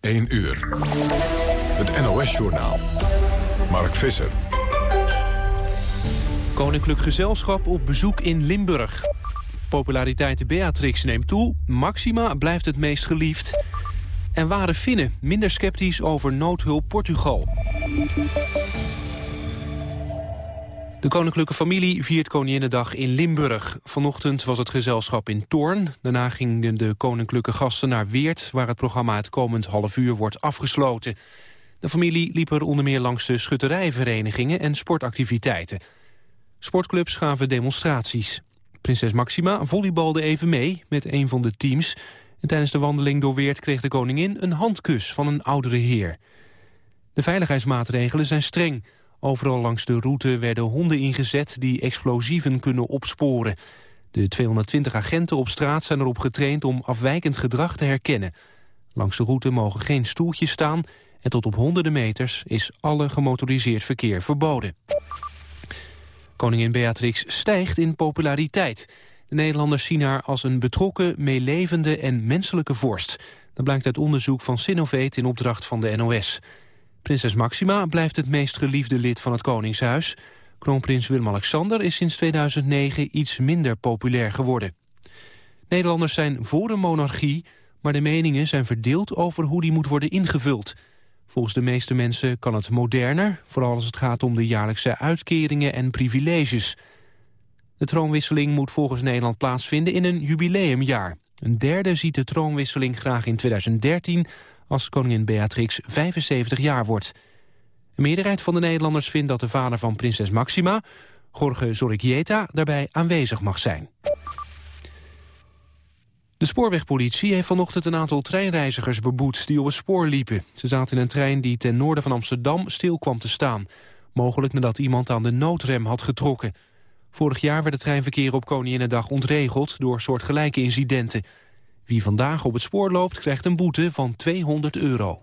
1 uur. Het NOS-journaal. Mark Visser. Koninklijk Gezelschap op bezoek in Limburg. Populariteit Beatrix neemt toe, Maxima blijft het meest geliefd. En waren Finnen minder sceptisch over noodhulp Portugal. De koninklijke familie viert Koninginnedag in Limburg. Vanochtend was het gezelschap in Toorn. Daarna gingen de koninklijke gasten naar Weert... waar het programma het komend half uur wordt afgesloten. De familie liep er onder meer langs de schutterijverenigingen en sportactiviteiten. Sportclubs gaven demonstraties. Prinses Maxima volleybalde even mee met een van de teams. En tijdens de wandeling door Weert kreeg de koningin een handkus van een oudere heer. De veiligheidsmaatregelen zijn streng... Overal langs de route werden honden ingezet die explosieven kunnen opsporen. De 220 agenten op straat zijn erop getraind om afwijkend gedrag te herkennen. Langs de route mogen geen stoeltjes staan en tot op honderden meters is alle gemotoriseerd verkeer verboden. Koningin Beatrix stijgt in populariteit. De Nederlanders zien haar als een betrokken, meelevende en menselijke vorst. Dat blijkt uit onderzoek van Sinovate in opdracht van de NOS. Prinses Maxima blijft het meest geliefde lid van het Koningshuis. Kroonprins Willem-Alexander is sinds 2009 iets minder populair geworden. Nederlanders zijn voor een monarchie, maar de meningen zijn verdeeld over hoe die moet worden ingevuld. Volgens de meeste mensen kan het moderner, vooral als het gaat om de jaarlijkse uitkeringen en privileges. De troonwisseling moet volgens Nederland plaatsvinden in een jubileumjaar. Een derde ziet de troonwisseling graag in 2013 als koningin Beatrix 75 jaar wordt. Een meerderheid van de Nederlanders vindt dat de vader van prinses Maxima, Jorge Zorrigueta, daarbij aanwezig mag zijn. De spoorwegpolitie heeft vanochtend een aantal treinreizigers beboet die op het spoor liepen. Ze zaten in een trein die ten noorden van Amsterdam stil kwam te staan. Mogelijk nadat iemand aan de noodrem had getrokken. Vorig jaar werd het treinverkeer op Koninginnedag ontregeld door soortgelijke incidenten. Wie vandaag op het spoor loopt krijgt een boete van 200 euro.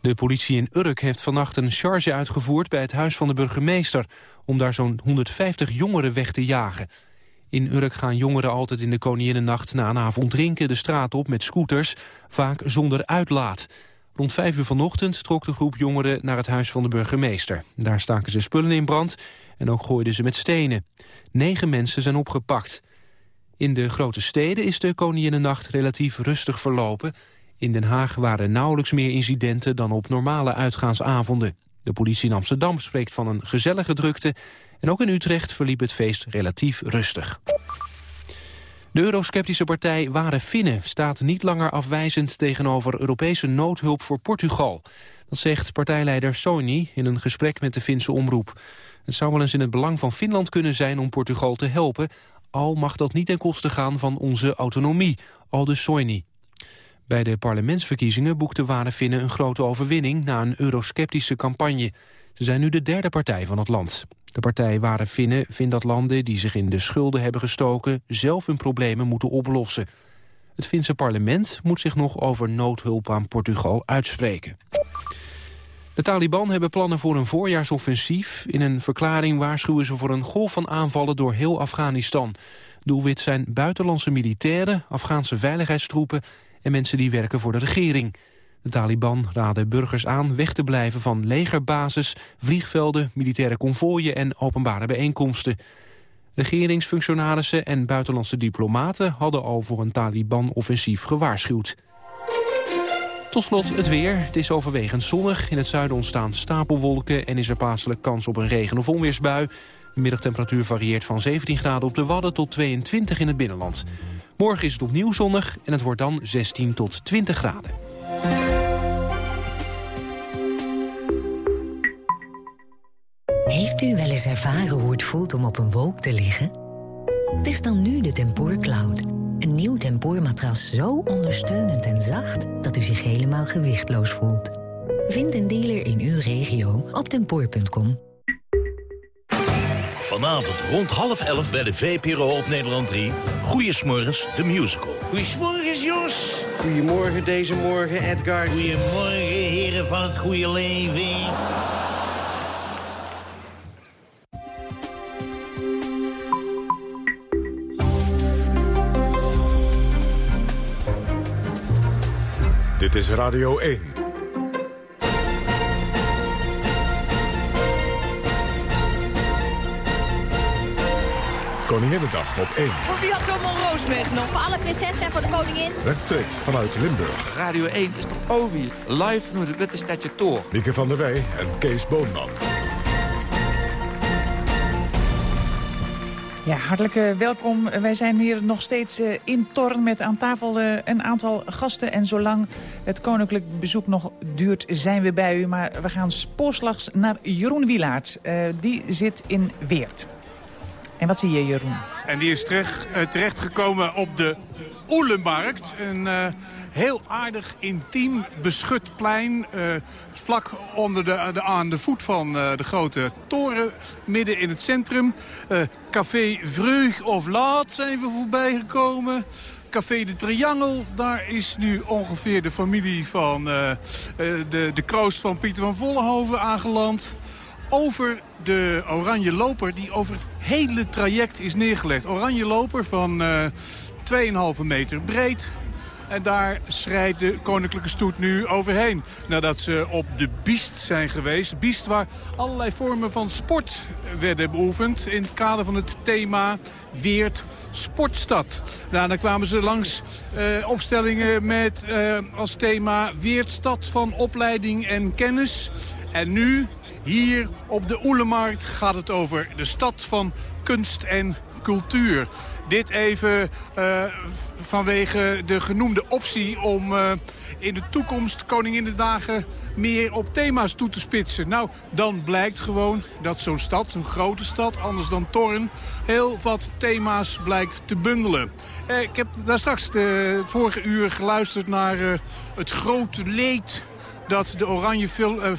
De politie in Urk heeft vannacht een charge uitgevoerd bij het huis van de burgemeester... om daar zo'n 150 jongeren weg te jagen. In Urk gaan jongeren altijd in de Koninginnennacht na een avond drinken de straat op met scooters, vaak zonder uitlaat. Rond vijf uur vanochtend trok de groep jongeren naar het huis van de burgemeester. Daar staken ze spullen in brand en ook gooiden ze met stenen. Negen mensen zijn opgepakt. In de grote steden is de Koninginnennacht relatief rustig verlopen. In Den Haag waren nauwelijks meer incidenten dan op normale uitgaansavonden. De politie in Amsterdam spreekt van een gezellige drukte... en ook in Utrecht verliep het feest relatief rustig. De eurosceptische partij Ware Finnen staat niet langer afwijzend tegenover Europese noodhulp voor Portugal. Dat zegt partijleider Sony in een gesprek met de Finse omroep. Het zou wel eens in het belang van Finland kunnen zijn om Portugal te helpen al mag dat niet ten koste gaan van onze autonomie, al de Soini. Bij de parlementsverkiezingen boekte Wanefinnen een grote overwinning na een eurosceptische campagne. Ze zijn nu de derde partij van het land. De partij Ware Finnen vindt dat landen die zich in de schulden hebben gestoken... zelf hun problemen moeten oplossen. Het Finse parlement moet zich nog over noodhulp aan Portugal uitspreken. De Taliban hebben plannen voor een voorjaarsoffensief. In een verklaring waarschuwen ze voor een golf van aanvallen door heel Afghanistan. Doelwit zijn buitenlandse militairen, Afghaanse veiligheidstroepen... en mensen die werken voor de regering. De Taliban raden burgers aan weg te blijven van legerbases... vliegvelden, militaire konvooien en openbare bijeenkomsten. Regeringsfunctionarissen en buitenlandse diplomaten... hadden al voor een Taliban-offensief gewaarschuwd. Tot slot het weer. Het is overwegend zonnig. In het zuiden ontstaan stapelwolken en is er plaatselijk kans op een regen- of onweersbui. De middagtemperatuur varieert van 17 graden op de Wadden tot 22 in het binnenland. Morgen is het opnieuw zonnig en het wordt dan 16 tot 20 graden. Heeft u wel eens ervaren hoe het voelt om op een wolk te liggen? Test dan nu de Tempoor Cloud. Een nieuw tempoormatras zo ondersteunend en zacht... dat u zich helemaal gewichtloos voelt. Vind een dealer in uw regio op tempoor.com. Vanavond rond half elf bij de VPRO op Nederland 3. Goeiesmorgens, de musical. Goedemorgen, Jos. Goedemorgen deze morgen, Edgar. Goedemorgen, heren van het goede leven. Dit is Radio 1. Koninginnedag op 1. Voor wie had zo'n roos meegenomen? Voor alle prinsessen en voor de koningin. Rechtstreeks vanuit Limburg. Radio 1 is toch Obi, live naar de Witte Stadje Tour. Mieke van der Wij en Kees Boonman. Ja, hartelijk eh, welkom. Wij zijn hier nog steeds eh, in Torn met aan tafel eh, een aantal gasten. En zolang het koninklijk bezoek nog duurt, zijn we bij u. Maar we gaan spoorslags naar Jeroen Wielaert. die zit in Weert. En wat zie je, Jeroen? En die is terecht, terechtgekomen op de Oelenmarkt. Een heel aardig, intiem, beschut plein. vlak onder de, aan de voet van de grote toren, midden in het centrum. Café Vreug of Laat zijn we voorbij gekomen. Café de Triangel, daar is nu ongeveer de familie van de, de kroost van Pieter van Vollenhoven aangeland. Over de Oranje Loper die over het hele traject is neergelegd. Oranje Loper van 2,5 meter breed, en daar schrijdt de koninklijke stoet nu overheen. Nadat ze op de Biest zijn geweest. Biest waar allerlei vormen van sport werden beoefend. In het kader van het thema Weert Sportstad. Nou, dan kwamen ze langs uh, opstellingen met uh, als thema Weertstad van opleiding en kennis. En nu, hier op de Oelemarkt, gaat het over de stad van kunst en cultuur. Dit even uh, vanwege de genoemde optie om uh, in de toekomst dagen meer op thema's toe te spitsen. Nou, dan blijkt gewoon dat zo'n stad, zo'n grote stad, anders dan Torren, heel wat thema's blijkt te bundelen. Uh, ik heb daar straks de, het vorige uur geluisterd naar het grote leed dat de oranje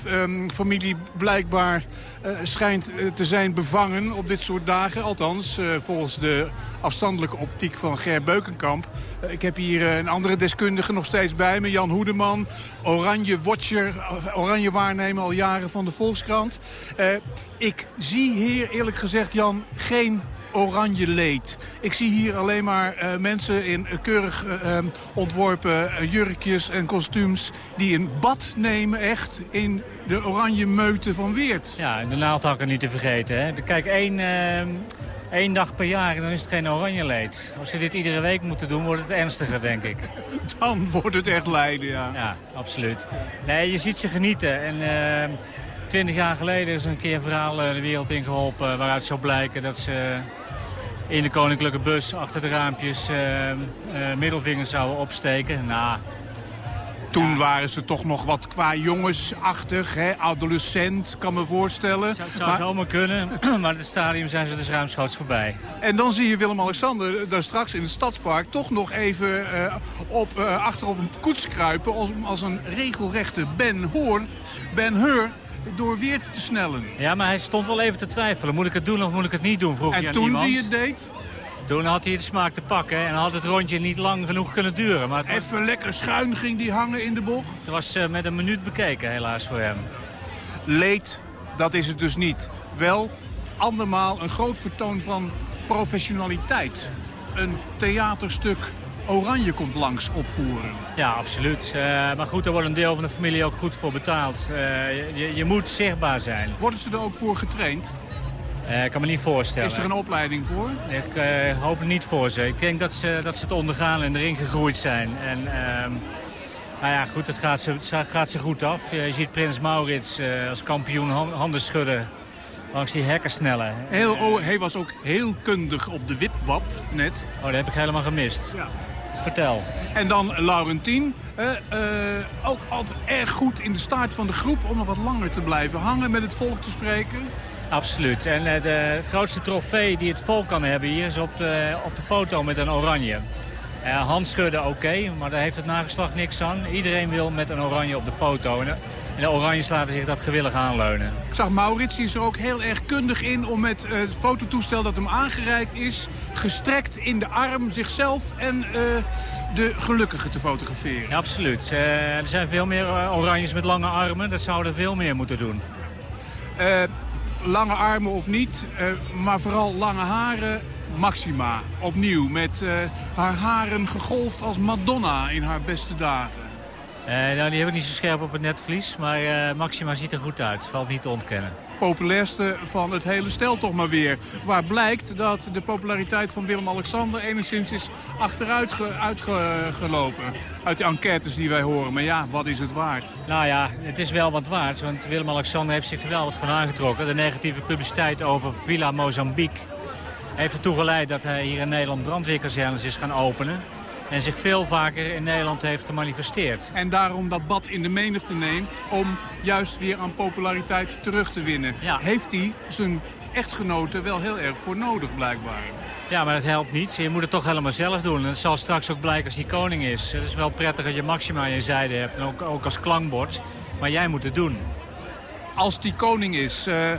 um, familie blijkbaar uh, schijnt uh, te zijn bevangen op dit soort dagen. Althans, volgens de afstandelijke optiek van Ger Beukenkamp. ik heb hier een andere deskundige nog steeds bij me, Jan Hoedeman. Oranje watcher, oranje waarnemer al jaren van de Volkskrant. ik zie hier eerlijk gezegd, Jan, geen oranje leed. Ik zie hier alleen maar uh, mensen in keurig uh, ontworpen uh, jurkjes en kostuums... die een bad nemen echt in de oranje meute van Weert. Ja, en de naaldhakken niet te vergeten. Hè? Kijk, één, één dag per jaar en dan is het geen oranje leed. Als ze dit iedere week moeten doen, wordt het ernstiger, denk ik. Dan wordt het echt lijden, ja. Ja, absoluut. Nee, je ziet ze genieten. En twintig jaar geleden is er een keer een verhaal de wereld ingeholpen... waaruit zou blijken dat ze in de koninklijke bus achter de raampjes uh, uh, middelvingers zouden opsteken. Nou, toen waren ze toch nog wat qua jongensachtig, hè? adolescent, kan me voorstellen. Zou, zou zomaar kunnen, maar het stadium zijn ze dus ruimschoots voorbij. En dan zie je Willem-Alexander daar straks in het Stadspark toch nog even uh, op, uh, achter op een koets kruipen... als, als een regelrechte Ben Hoor, Ben Hur door Weert te snellen. Ja, maar hij stond wel even te twijfelen. Moet ik het doen of moet ik het niet doen, vroeg En toen hij het deed? Toen had hij de smaak te pakken en had het rondje niet lang genoeg kunnen duren. Maar Even lekker schuin ging die hangen in de bocht? Het was uh, met een minuut bekeken helaas voor hem. Leed, dat is het dus niet. Wel andermaal een groot vertoon van professionaliteit. Een theaterstuk Oranje komt langs opvoeren. Ja, absoluut. Uh, maar goed, daar wordt een deel van de familie ook goed voor betaald. Uh, je, je, moet zichtbaar zijn. Worden ze er ook voor getraind? Uh, ik kan me niet voorstellen. Is er een opleiding voor? Ik hoop het niet voor ze. Ik denk dat ze, dat ze het ondergaan en erin gegroeid zijn. En, ehm, nou ja, goed, het gaat ze, het gaat ze goed af. Je ziet Prins Maurits als kampioen handen schudden langs die hekken snellen. Heel, oh, hij was ook heel kundig op de wipwap net. Oh, dat heb ik helemaal gemist. Ja. Vertel. En dan Laurentien. Uh, ook altijd erg goed in de staart van de groep om nog wat langer te blijven hangen met het volk te spreken. Absoluut. En uh, de, het grootste trofee die het volk kan hebben hier is op de, op de foto met een oranje. Handschudden oké, maar daar heeft het nageslacht niks aan. Iedereen wil met een oranje op de foto. En, en de Oranjes laten zich dat gewillig aanleunen. Ik zag Maurits, die is er ook heel erg kundig in om met uh, het fototoestel dat hem aangereikt is... gestrekt in de arm zichzelf en uh, de gelukkige te fotograferen. Ja, absoluut. Uh, er zijn veel meer Oranjes met lange armen. Dat zouden veel meer moeten doen. lange armen of niet, maar vooral lange haren... Maxima, opnieuw, met haar haren gegolfd als Madonna in haar beste dagen. Nou, die heb ik niet zo scherp op het netvlies, maar uh, Maxima ziet er goed uit. Valt niet te ontkennen. Populairste van het hele stel toch maar weer. Waar blijkt dat de populariteit van Willem-Alexander enigszins is achteruit ge uitgelopen. Uit de enquêtes die wij horen. Maar ja, wat is het waard? Nou ja, het is wel wat waard. Want Willem-Alexander heeft zich er wel wat van aangetrokken. De negatieve publiciteit over Villa Mozambique heeft ertoe geleid dat hij hier in Nederland brandweerkazernes is gaan openen en zich veel vaker in Nederland heeft gemanifesteerd. En daarom dat bad in de menigte neemt om juist weer aan populariteit terug te winnen. Heeft hij zijn echtgenoten wel heel erg voor nodig blijkbaar. Ja, maar dat helpt niet. Je moet het toch helemaal zelf doen. En het zal straks ook blijken als hij koning is. Het is wel prettig dat je Maxima aan je zijde hebt, en ook, ook als klankbord. Maar jij moet het doen. Als die koning is, uh,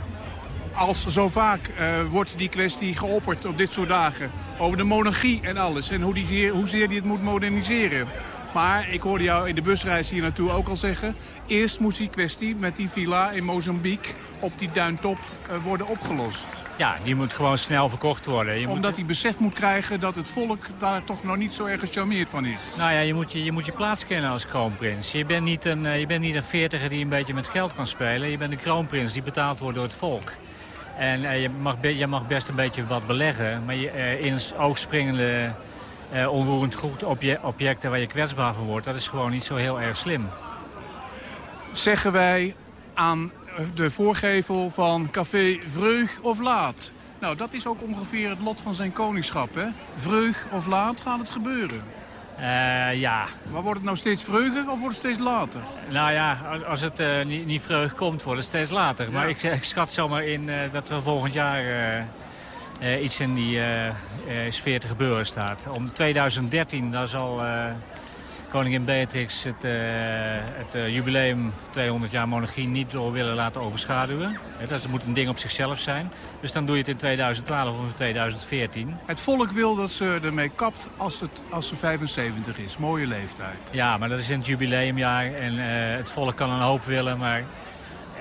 als zo vaak uh, wordt die kwestie geopperd op dit soort dagen. Over de monarchie en alles. En hoe die, hoezeer die het moet moderniseren. Maar ik hoorde jou in de busreis hier naartoe ook al zeggen... eerst moest die kwestie met die villa in Mozambique op die duintop uh, worden opgelost. Ja, die moet gewoon snel verkocht worden. Je Omdat moet... hij besef moet krijgen dat het volk daar toch nog niet zo erg gecharmeerd van is. Nou ja, je moet je, je, moet je plaats kennen als kroonprins. Je bent, niet een, uh, je bent niet een veertiger die een beetje met geld kan spelen. Je bent een kroonprins die betaald wordt door het volk. En uh, je, mag je mag best een beetje wat beleggen. Maar je, uh, in oogspringende uh, onroerend goed objecten waar je kwetsbaar van wordt... dat is gewoon niet zo heel erg slim. Zeggen wij aan de voorgevel van café Vreug of Laat. Nou, dat is ook ongeveer het lot van zijn koningschap, hè? Vreug of laat gaat het gebeuren. Uh, ja. Maar wordt het nou steeds vreugdig of wordt het steeds later? Nou ja, als het uh, niet, niet vreugd komt, wordt het steeds later. Ja. Maar ik, ik, schat zomaar in uh, dat we volgend jaar iets in die sfeer te gebeuren staat. Om 2013, daar zal koningin Beatrix het, uh, het uh, jubileum 200 jaar monarchie niet door willen laten overschaduwen. Het, moet een ding op zichzelf zijn. Dus dan doe je het in 2012 of in 2014. Het volk wil dat ze ermee kapt als, het, als ze 75 is. Mooie leeftijd. Ja, maar dat is in het jubileumjaar en uh, het volk kan een hoop willen, maar...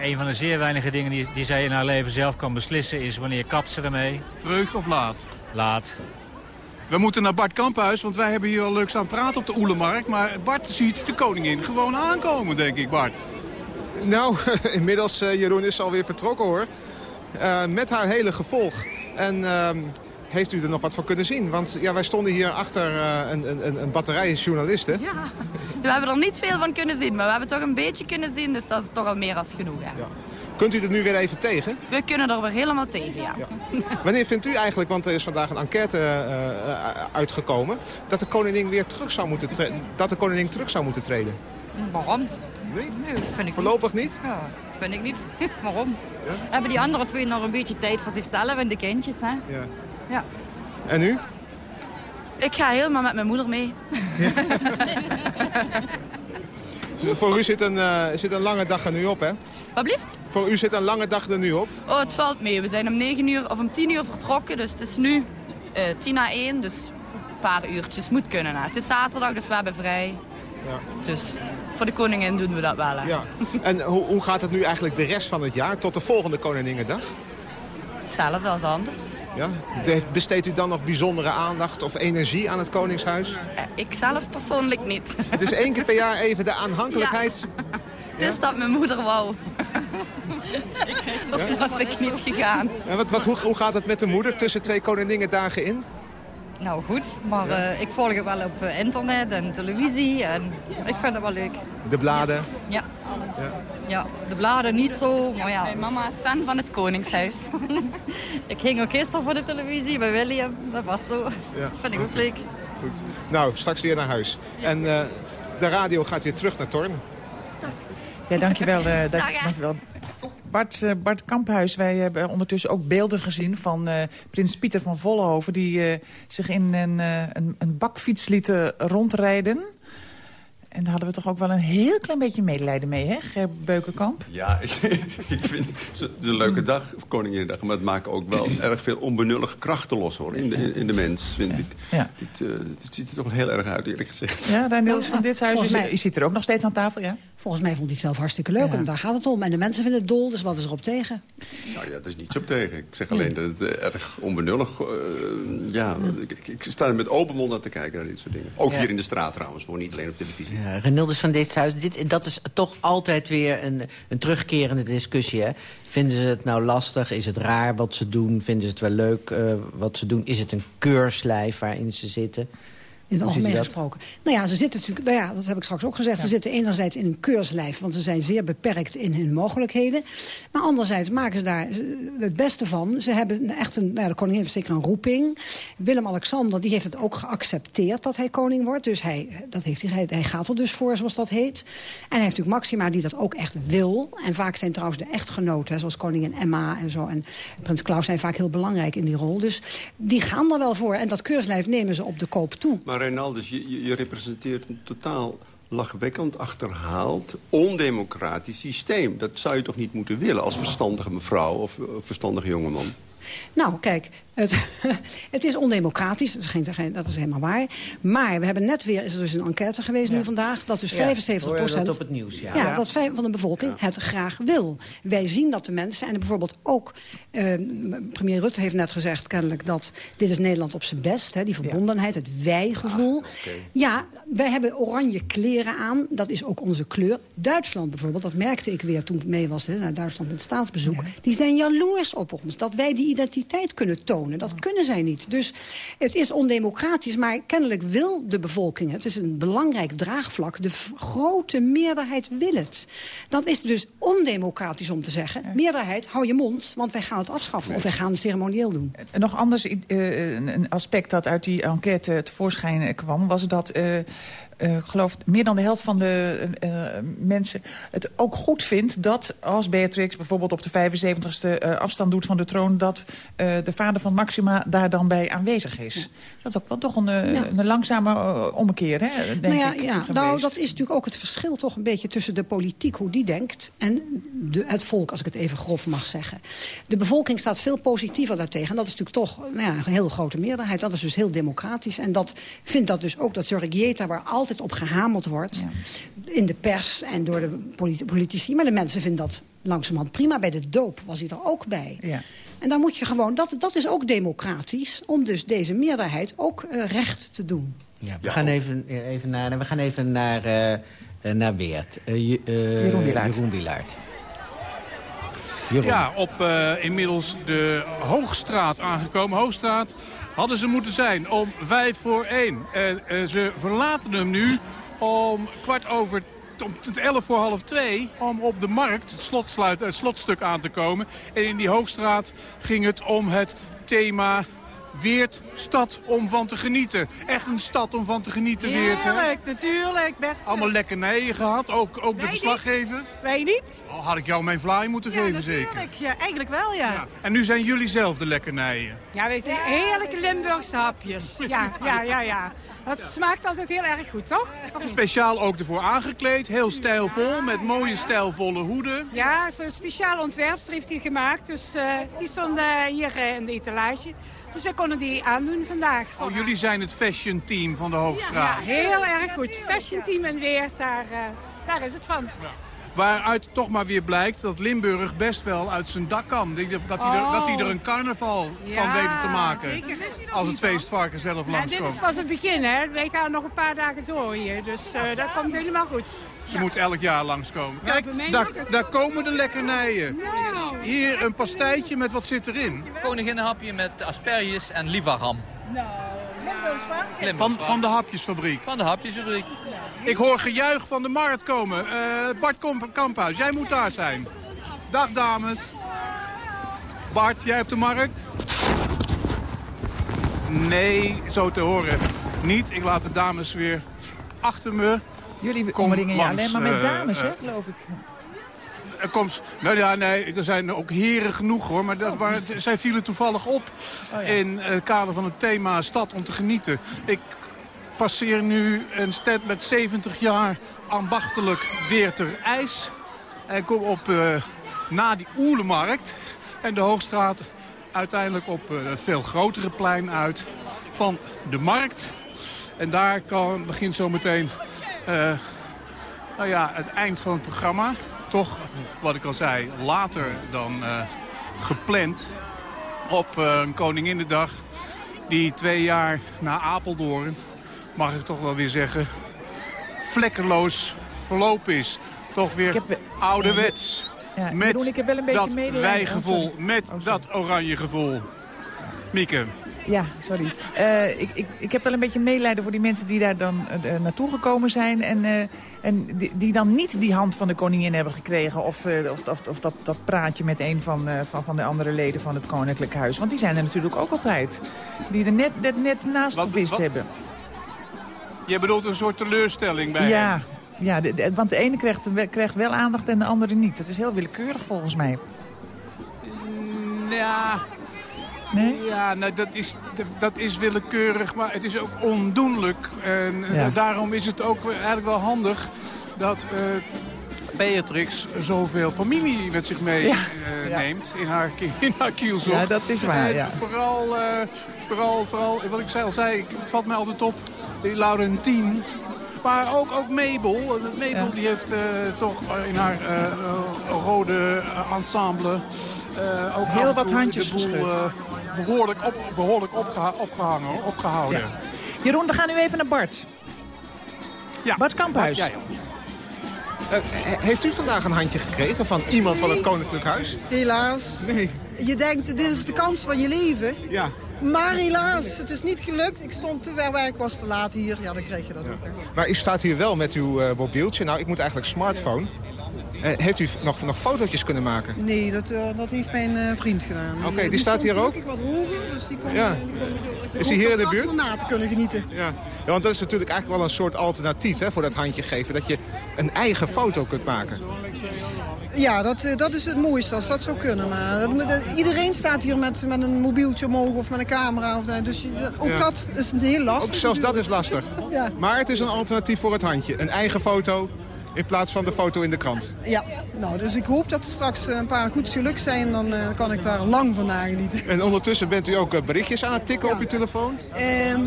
Een van de zeer weinige dingen die, die zij in haar leven zelf kan beslissen is wanneer kapt ze ermee. Vreugd of laat? Laat. We moeten naar Bart Kamphuis, want wij hebben hier al leuk staan praten op de Oelenmarkt. Maar Bart ziet de koningin gewoon aankomen, denk ik, Bart. Nou, inmiddels, uh, Jeroen is alweer vertrokken, hoor. Uh, met haar hele gevolg. En... Uh, heeft u er nog wat van kunnen zien? Want ja, wij stonden hier achter uh, een, een, een batterij journalisten. Ja, we hebben er niet veel van kunnen zien, maar we hebben toch een beetje kunnen zien. Dus dat is toch al meer als genoeg. Ja. ja. Kunt u er nu weer even tegen? We kunnen er weer helemaal tegen, ja. ja. Wanneer vindt u eigenlijk, want er is vandaag een enquête uh, uitgekomen... dat de koningin weer terug zou moeten, dat de koningin terug zou moeten treden? Waarom? Nee? nee vind ik Voorlopig niet. Ja, vind ik niet. Waarom? Ja? Hebben die andere twee nog een beetje tijd voor zichzelf en de kindjes, hè? Ja. ja. En u? Ik ga helemaal met mijn moeder mee. Ja. Voor u zit een, uh, zit een lange dag er nu op, hè? Wat blieft? Voor u zit een lange dag er nu op? Oh, het valt mee. We zijn om 9 uur of om 10 uur vertrokken. Dus het is nu uh, 10 na 1. Dus een paar uurtjes moet kunnen. Hè. Het is zaterdag, dus we hebben vrij. Ja. Dus voor de koningin doen we dat wel. Hè. Ja. En hoe, hoe gaat het nu eigenlijk de rest van het jaar tot de volgende Koninginnedag? Hetzelfde als anders. Ja? Besteedt u dan nog bijzondere aandacht of energie aan het Koningshuis? Ik zelf persoonlijk niet. Het is één keer per jaar even de aanhankelijkheid... Ja. Het is dat mijn moeder wou. Dat was ik niet gegaan. Ja, wat, wat, hoe, hoe gaat het met de moeder tussen twee koninginnedagen in? Nou goed, maar ja. uh, ik volg het wel op internet en televisie en ik vind het wel leuk. De bladen? Ja. Ja, ja de bladen niet zo, maar ja. Mijn mama is fan van het Koningshuis. ik ging ook gisteren voor de televisie bij William, dat was zo. Ja. Vind ik ook leuk. Goed. Nou, straks weer naar huis. Ja. En uh, de radio gaat weer terug naar Torn. Dat is goed. Ja, dankjewel. Uh, dank, dankjewel. Bart, uh, Bart Kamphuis, wij hebben ondertussen ook beelden gezien van uh, prins Pieter van Vollenhoven... die uh, zich in een, een, een bakfiets liet rondrijden. En daar hadden we toch ook wel een heel klein beetje medelijden mee, hè, Ger Beukenkamp? Ja, ik, ik vind het een leuke dag, Koninginnedag. Maar het maakt ook wel erg veel onbenullige krachten los, hoor, in de, in de mens, vind ik. Ja. Het, uh, het, ziet er toch heel erg uit, eerlijk gezegd. Ja, Daniels van dit huis, je, mij... je zit er ook nog steeds aan tafel, ja? Volgens mij vond hij het zelf hartstikke leuk. Ja. En daar gaat het om. En de mensen vinden het dol, dus wat is er op tegen? Nou ja, er is niets op tegen. Ik zeg alleen dat het uh, erg onbenullig... Uh, ja, ik, ik, sta er met open mond naar te kijken naar dit soort dingen. Ook hier in de straat trouwens, hoor. Niet alleen op televisie. Ja, Renildus van Ditshuis, dit, dat is toch altijd weer een, een terugkerende discussie. Hè? Vinden ze het nou lastig? Is het raar wat ze doen? Vinden ze het wel leuk uh, wat ze doen? Is het een keurslijf waarin ze zitten? In het algemeen gesproken. Nou ja, ze zitten natuurlijk, nou ja, dat heb ik straks ook gezegd. Ze zitten enerzijds in een keurslijf, want ze zijn zeer beperkt in hun mogelijkheden. Maar anderzijds maken ze daar het beste van. Ze hebben echt een, nou ja, de koningin heeft zeker een roeping. Willem-Alexander, die heeft het ook geaccepteerd dat hij koning wordt. Dus hij, dat heeft hij, hij gaat er dus voor, zoals dat heet. En hij heeft natuurlijk Maxima, die dat ook echt wil. En vaak zijn trouwens de echtgenoten, zoals koningin Emma en zo. En prins Klaus zijn vaak heel belangrijk in die rol. Dus die gaan er wel voor. En dat keurslijf nemen ze op de koop toe. Reynaldus, je, je representeert een totaal lachwekkend achterhaald, ondemocratisch systeem. Dat zou je toch niet moeten willen als verstandige mevrouw of verstandige jongeman? Nou, kijk, het, het, is ondemocratisch, dat is, geen, dat is, helemaal waar. Maar we hebben net weer, is er dus een enquête geweest nu vandaag... dat dus 75 procent op het nieuws, ja. ja, dat van de bevolking het graag wil. Wij zien dat de mensen, en bijvoorbeeld ook... Eh, premier Rutte heeft net gezegd kennelijk dat dit is Nederland op zijn best. Hè, die verbondenheid, het wij-gevoel. Ah, ja, wij hebben oranje kleren aan, dat is ook onze kleur. Duitsland bijvoorbeeld, dat merkte ik weer toen ik mee was... Hè, naar Duitsland met staatsbezoek. Die zijn jaloers op ons, dat wij die identiteit kunnen tonen. Dat kunnen zij niet. Dus het is ondemocratisch, maar kennelijk wil de bevolking het. is een belangrijk draagvlak. De grote meerderheid wil het. Dat is dus ondemocratisch om te zeggen. Meerderheid, hou je mond, want wij gaan het afschaffen. Of wij gaan het ceremonieel doen. Nog anders, uh, een aspect dat uit die enquête tevoorschijn kwam... was dat uh, geloof meer dan de helft van de uh, mensen het ook goed vindt... dat als Beatrix bijvoorbeeld op de 75ste uh, afstand doet van de troon... dat de vader van Maxima daar dan bij aanwezig is. Dat is ook wel toch een, ja. een langzame ommekeer, hè, denk nou ja, ik, ja. Nou, dat is natuurlijk ook het verschil toch een beetje tussen de politiek, hoe die denkt... en de, het volk, als ik het even grof mag zeggen. De bevolking staat veel positiever daartegen. En dat is natuurlijk toch nou ja, een heel grote meerderheid. Dat is dus heel democratisch. En dat vindt dat dus ook, dat Zorgieta, waar altijd op gehameld wordt. In de pers en door de politici. Maar de mensen vinden dat langzamerhand prima. Bij de doop was hij er ook bij. Ja. En dan moet je gewoon, dat, dat is ook democratisch... om dus deze meerderheid ook uh, recht te doen. Ja, we, gaan even, even naar, we gaan even naar, uh, naar Beert. Uh, Jeroen Wielaert. Jeroen Wielaert. Ja, op uh, inmiddels de Hoogstraat aangekomen. Hoogstraat hadden ze moeten zijn om vijf voor één. En uh, ze verlaten hem nu om kwart over om elf voor half twee om op de markt het, slotsluit, het slotstuk aan te komen. En in die Hoogstraat ging het om het thema Weert, stad om van te genieten. Echt een stad om van te genieten, Weert. Heerlijk, natuurlijk. Best Allemaal lekkernijen gehad, ook, ook de verslaggever? Wij niet. Oh, had ik jou mijn fly moeten ja, geven, natuurlijk. zeker? Ja, eigenlijk wel, ja. ja. En nu zijn jullie zelf de lekkernijen? Ja, wij zijn heerlijke Limburgse hapjes. Ja, ja, ja, ja. Dat smaakt altijd heel erg goed, toch? Speciaal ook ervoor aangekleed, heel stijlvol, met mooie stijlvolle hoeden. Ja, voor een speciaal ontwerpster heeft hij gemaakt. Dus uh, die stond uh, hier uh, in de etalage. Dus wij konden die aandoen vandaag. Oh, jullie zijn het fashion team van de Hoogstraat. Ja, heel erg goed. Fashion team en Weert, daar, daar is het van. Ja. Waaruit toch maar weer blijkt dat Limburg best wel uit zijn dak kan. Dat hij er, dat hij er een carnaval ja, van weet te maken. Zeker. Als het feestvarken zelf ja, langskomt. Dit is pas het begin, hè. Wij gaan nog een paar dagen door hier. Dus uh, dat komt helemaal goed. Ze ja. moet elk jaar langskomen. Kijk, daar, daar komen de lekkernijen. Hier een pastijtje met wat zit erin? Koninginnenhapje met asperges en livarham. Nou, van, van de hapjesfabriek? Van de hapjesfabriek. Ik hoor gejuich van de markt komen. Uh, Bart Kamphuis, jij moet daar zijn. Dag dames. Bart, jij op de markt? Nee, zo te horen. Niet, ik laat de dames weer achter me. Jullie omringen je alleen maar met uh, dames, hè, geloof ik. Er komt, nou ja, nee, er zijn ook heren genoeg hoor. Maar dat waren, zij vielen toevallig op oh, ja. in het kader van het thema Stad om te genieten. Ik passeer nu een stad met 70 jaar ambachtelijk weer ter ijs. En kom op uh, na die Oelemarkt en de Hoogstraat uiteindelijk op uh, het veel grotere plein uit van de markt. En daar kan, begint zometeen uh, nou ja, het eind van het programma. Toch, wat ik al zei, later dan uh, gepland op een Koninginnedag die twee jaar na Apeldoorn mag ik toch wel weer zeggen, vlekkeloos verloop is. Toch weer heb ouderwets. Ja, met Jeroen, ik heb wel een beetje dat wijgevoel, Oh, met dat oranje gevoel. Mieke. Ja, sorry. Eh, ik, ik, ik heb wel een beetje medelijden voor die mensen die daar dan eh, eh, naartoe gekomen zijn... en, en die, die dan niet die hand van de koningin hebben gekregen... of, of, of, of dat, dat praatje met een van, van, van de andere leden van het Koninklijk Huis. Want die zijn er natuurlijk ook altijd. Die er net, net, net naast Wat- gevist wat- hebben. Je bedoelt een soort teleurstelling bij. Ja, ja de- de- want de ene krijgt, krijgt wel aandacht en de andere niet. Dat is heel willekeurig volgens mij. Ja, Nee? ja nou, dat, is, dat, is willekeurig, maar het is ook ondoenlijk. En Ja. daarom is het ook eigenlijk wel handig dat eh, Beatrix zoveel familie met zich mee Ja. eh, in haar, in haar kielzog. Ja, dat is waar, ja. Vooral, eh, vooral, vooral, wat ik zei, al zei, het valt mij altijd op, die Laurentien. Maar ook, ook Mabel. Mabel Ja. die heeft toch in haar rode ensemble... ook Heel wat handjes boel, geschud. Eh, behoorlijk, op, behoorlijk opgeha opgehangen, opgehouden. Ja. Jeroen, we gaan nu even naar Bart. Ja. Bart Kamphuis. Ja, ja. Eh, he- heeft u vandaag een handje gekregen van iemand van het Koninklijk Huis? Helaas. Nee. Je denkt, dit is de kans van je leven. Ja. Maar helaas, het is niet gelukt. Ik stond te ver weg, ik was te laat hier. Ja, dan krijg je dat ook. Hè. Maar u staat hier wel met uw eh, mobieltje. Nou, ik moet eigenlijk smartphone. Eh, heeft u nog, nog fotootjes kunnen maken? Nee, dat, eh, dat heeft mijn eh, vriend gedaan. Oké, die staat hier ook? Ik wat hoger, dus die kon, Ja. die kon Is hij hier in de buurt? van na te kunnen genieten. Ja. ja, want dat is natuurlijk eigenlijk wel een soort alternatief hè, voor dat handje geven. Dat je een eigen foto kunt maken. Ja, dat, dat is het mooiste als dat zou kunnen. Maar dat, iedereen staat hier met, met een mobieltje omhoog of met een camera. Of, dat. dus ook Ja. dat is heel lastig. Ook zelfs dat is lastig. Ja. Maar het is een alternatief voor het handje. Een eigen foto in plaats van de foto in de krant. Ja, nou, dus ik hoop dat er straks een paar goed geluk zijn. Dan eh, kan ik daar lang van nagenieten. En ondertussen bent u ook eh, berichtjes aan het tikken op uw telefoon? Ehm,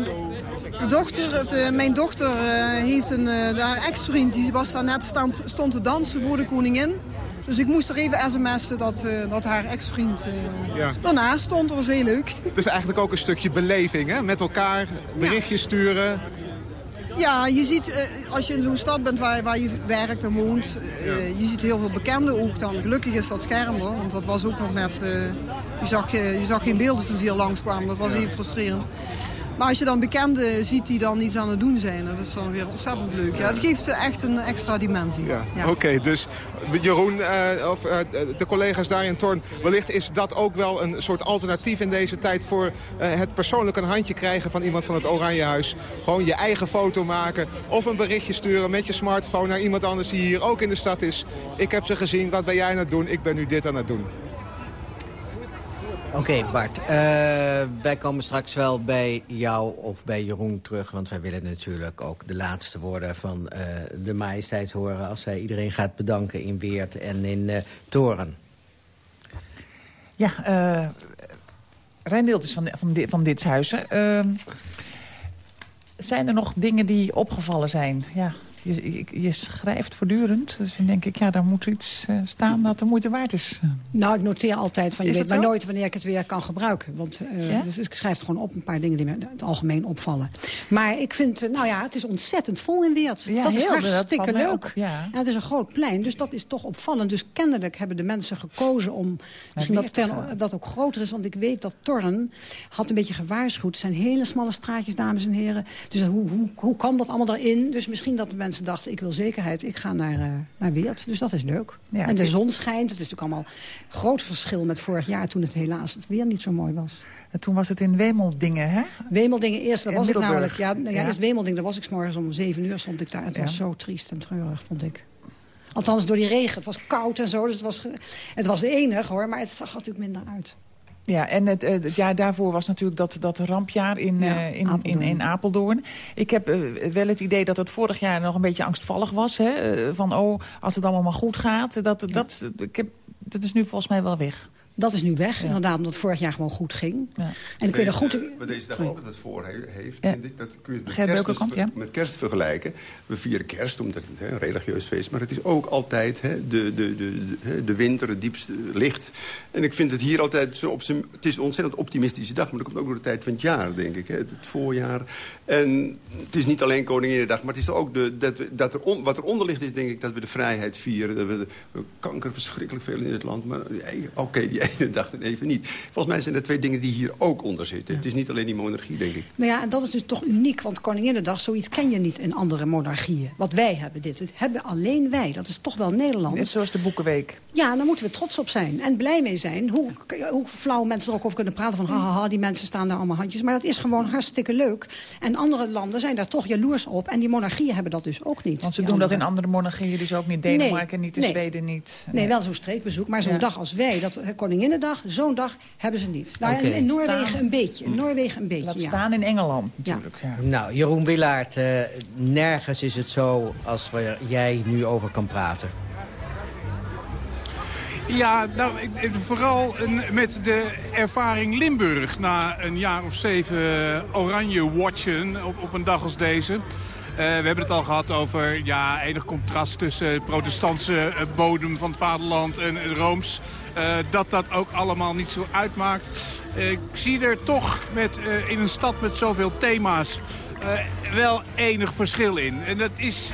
de dochter, of de- mijn dochter eh, heeft een, haar ex-vriend, die was daar net stand, stond te dansen voor de koningin. Dus ik moest er even sms'en dat, dat haar ex-vriend Ja. daarnaast stond. Dat was heel leuk. Het is eigenlijk ook een stukje beleving, hè? Met elkaar berichtjes sturen. Ja, je ziet, eh, als je in zo'n stad bent waar, waar je werkt en woont, eh, je ziet heel veel bekenden ook dan. Gelukkig is dat scherm hoor, want dat was ook nog net, eh, je, zag, je zag geen beelden toen ze hier langskwamen. Dat was even frustrerend. Maar als je dan bekenden ziet die dan iets aan het doen zijn, dat is dan weer ontzettend leuk. Ja, het geeft echt een extra dimensie. Ja. Oké, dus Jeroen eh, of eh, de collega's daar in Torn... wellicht is dat ook wel een soort alternatief in deze tijd... voor eh, het persoonlijk een handje krijgen van iemand van het Oranjehuis. Gewoon je eigen foto maken of een berichtje sturen met je smartphone... naar iemand anders die hier ook in de stad is. Ik heb ze gezien, wat ben jij aan het doen? Ik ben nu dit aan het doen. Oké, Bart. eh, wij komen straks wel bij jou of bij Jeroen terug. Want wij willen natuurlijk ook de laatste woorden van eh, de majesteit horen... als hij iedereen gaat bedanken in Weert en in eh, Toren. Ja, is van, van, van dit huizen. Ehm, zijn er nog dingen die opgevallen zijn? Ja, je, je, schrijft voortdurend. Dus dan denk ik, ja, daar moet iets eh, staan dat de moeite waard is. Nou, ik noteer altijd van, je Is weet maar zo? nooit wanneer ik het weer kan gebruiken. Want uh, Ja? dus ik schrijf gewoon op een paar dingen die me in het algemeen opvallen. Maar ik vind, uh, nou ja, het is ontzettend vol in Weert. Ja, dat is heel, dat hartstikke leuk. ja. het is een groot plein, dus dat is toch opvallend. Dus kennelijk hebben de mensen gekozen om misschien dat, ten- dat ook groter is. Want ik weet dat Torren had een beetje gewaarschuwd. Het zijn hele smalle straatjes, dames en heren. Dus hoe, hoe, hoe kan dat allemaal daarin? Dus misschien dat de mensen dachten, ik wil zekerheid, ik ga naar, uh, naar Weert. Dus dat is leuk. Ja, en de zon schijnt. Het is natuurlijk allemaal groot verschil met vorig jaar... toen het helaas het weer niet zo mooi was. En toen was het in Wemeldingen, hè? Wemeldingen eerst, dat was ik namelijk. Ja, nou ja, Ja. eerst Wemeldingen, daar was ik 's morgens om zeven uur stond ik daar. Het Ja. was zo triest en treurig, vond ik. Althans, door die regen. Het was koud en zo, dus het was, het was de enige, hoor. Maar het zag natuurlijk minder uit. Ja, en het, het jaar daarvoor was natuurlijk dat, dat rampjaar in, Ja, eh, in, in, Apeldoorn. in Apeldoorn. Ik heb eh, wel het idee dat het vorig jaar nog een beetje angstvallig was. Hè? Eh, van, oh, als het allemaal maar goed gaat. Dat, dat, ik heb, dat is nu volgens mij wel weg. Dat is nu weg, inderdaad, omdat het vorig jaar gewoon goed ging. Ja. En ik weet nog goed... Wat deze dag ook het voor heeft, vind ik, dat kun je met kerst, dus ja. met kerst vergelijken. We vieren kerst, omdat het een religieus feest maar het is ook altijd hè, de, de, de, de winter, het diepste licht. En ik vind het hier altijd zo op zijn... Het is een ontzettend optimistische dag, maar dat komt ook door de tijd van het jaar, denk ik. Hè, het, voorjaar. En het is niet alleen Koninginnedag, maar het is ook de, dat, we, dat er on, wat eronder ligt is, denk ik, dat we de vrijheid vieren. Dat we, de, kanker verschrikkelijk veel in het land, maar oké, die ene dag en even niet. Volgens mij zijn er twee dingen die hier ook onder zitten. Het is niet alleen die monarchie, denk ik. Nou ja, en dat is dus toch uniek, want Koninginnedag, zoiets ken je niet in andere monarchieën. Wat wij hebben dit, het hebben alleen wij. Dat is toch wel Nederland. Net zoals de Boekenweek. Ja, daar moeten we trots op zijn en blij mee zijn. Hoe, hoe flauw mensen er ook over kunnen praten van... haha, die mensen staan daar allemaal handjes. Maar dat is gewoon hartstikke leuk. En andere landen zijn daar toch jaloers op. En die monarchieën hebben dat dus ook niet. Want ze doen dat in andere monarchieën dus ook niet. Denemarken niet, de Zweden niet. Nee, wel zo'n streekbezoek. Maar zo'n dag als wij, dat Koninginnedag, zo'n dag hebben ze niet. Nou, okay. in, Noorwegen een beetje. In Noorwegen een beetje, Laat staan in Engeland natuurlijk. Ja. Nou, Jeroen Willaert, uh, nergens is het zo als waar jij nu over kan praten. Ja, nou, vooral met de ervaring Limburg. Na een jaar of zeven oranje watchen op, op een dag als deze. Uh, we hebben het al gehad over ja, enig contrast tussen de protestantse bodem van het vaderland en het Rooms. Uh, dat dat ook allemaal niet zo uitmaakt. Ik zie er toch met, in een stad met zoveel thema's wel enig verschil in. En dat is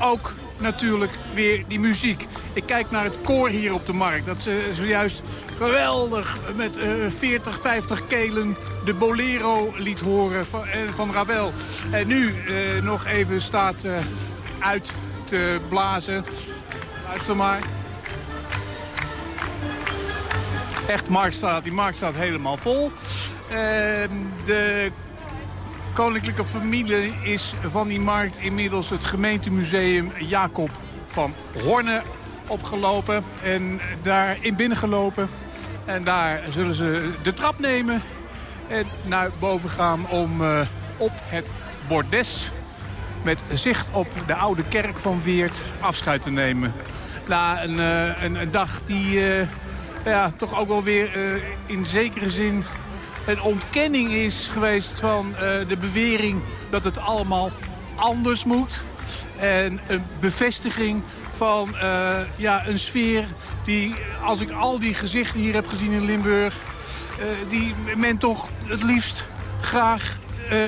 ook natuurlijk weer die muziek. Ik kijk naar het koor hier op de markt. Dat ze zojuist geweldig met uh, 40, 50 kelen de bolero liet horen van, van Ravel. En nu nog even staat uit te blazen. Luister maar. Echt Marktstraat. Die markt staat helemaal vol. de koninklijke familie is van die markt inmiddels het gemeentemuseum Jacob van Horne opgelopen. En daarin binnengelopen. En daar zullen ze de trap nemen en naar boven gaan om uh, op het bordes met zicht op de oude kerk van Weert afscheid te nemen. Na een, uh, een, dag die uh, ja, toch ook wel weer in zekere zin een ontkenning is geweest van uh, de bewering dat het allemaal anders moet. En een bevestiging van uh, ja, een sfeer die, als ik al die gezichten hier heb gezien in Limburg... Die men toch het liefst graag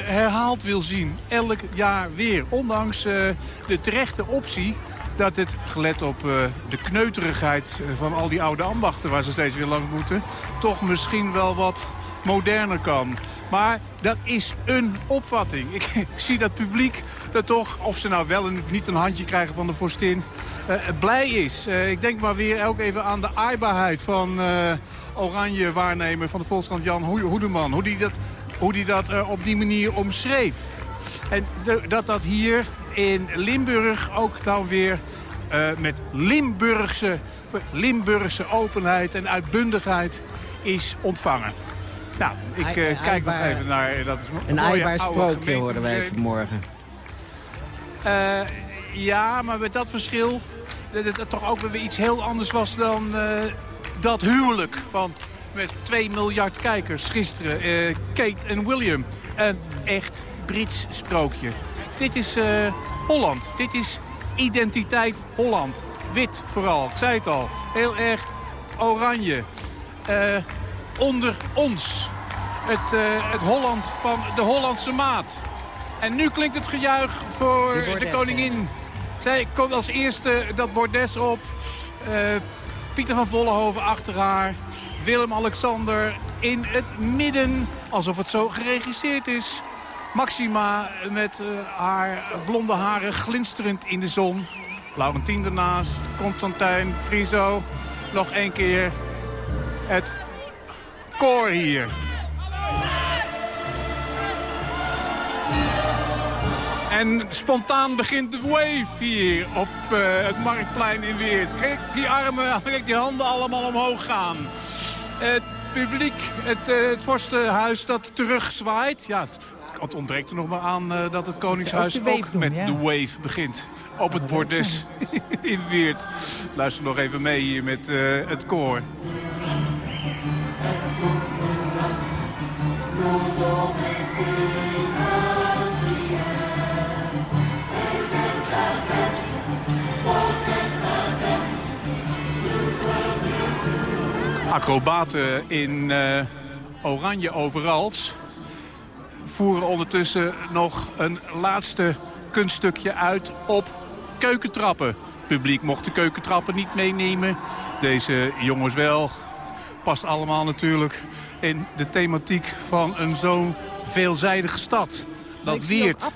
herhaald wil zien. Elk jaar weer. Ondanks de terechte optie dat het, gelet op uh, de kneuterigheid van al die oude ambachten... waar ze steeds weer langs moeten, toch misschien wel wat moderner kan. Maar dat is een opvatting. Ik, zie dat publiek dat toch, of ze nou wel of niet een handje krijgen van de vorstin, uh, blij is. Ik denk maar weer ook even aan de aaibaarheid van Oranje waarnemer van de Volkskrant Jan Hoedeman. Hoe die dat, hoe die dat op die manier omschreef. En dat dat hier in Limburg ook dan weer met Limburgse, Limburgse openheid en uitbundigheid is ontvangen. Nou, ik uh, kijk nog even naar... Dat is een aaibaar sprookje hoorden wij vanmorgen. Uh, ja, maar met dat verschil... dat het toch ook weer iets heel anders was dan dat huwelijk van... met 2 miljard kijkers gisteren. Kate en William. Een echt Brits sprookje. Dit is Holland. Dit is identiteit Holland. Wit vooral, ik zei het al. Heel erg oranje onder ons. Het, uh, het Holland van de Hollandse maat. En nu klinkt het gejuich voor de, bordes, de koningin. Zij komt als eerste dat bordes op. Pieter van Vollenhoven achter haar. Willem-Alexander in het midden. Alsof het zo geregisseerd is. Maxima met uh, haar blonde haren glinsterend in de zon. Laurentien ernaast. Constantijn, Friso. Nog één keer het koor hier. En spontaan begint de wave hier op uh, het Marktplein in Weert. Kijk die armen, kijk die handen allemaal omhoog gaan. Het publiek, het, uh, het vorstenhuis dat terugzwaait. Ja, het ontbreekt er nog maar aan eh, dat het Koningshuis ook, met de wave begint. Op het bordes dus in Weert. Luister nog even mee hier met eh, het koor. Acrobaten in eh, oranje overals voeren ondertussen nog een laatste kunststukje uit op keukentrappen. Het publiek mocht de keukentrappen niet meenemen. Deze jongens wel. Past allemaal natuurlijk in de thematiek van een zo'n veelzijdige stad. Dat Weert.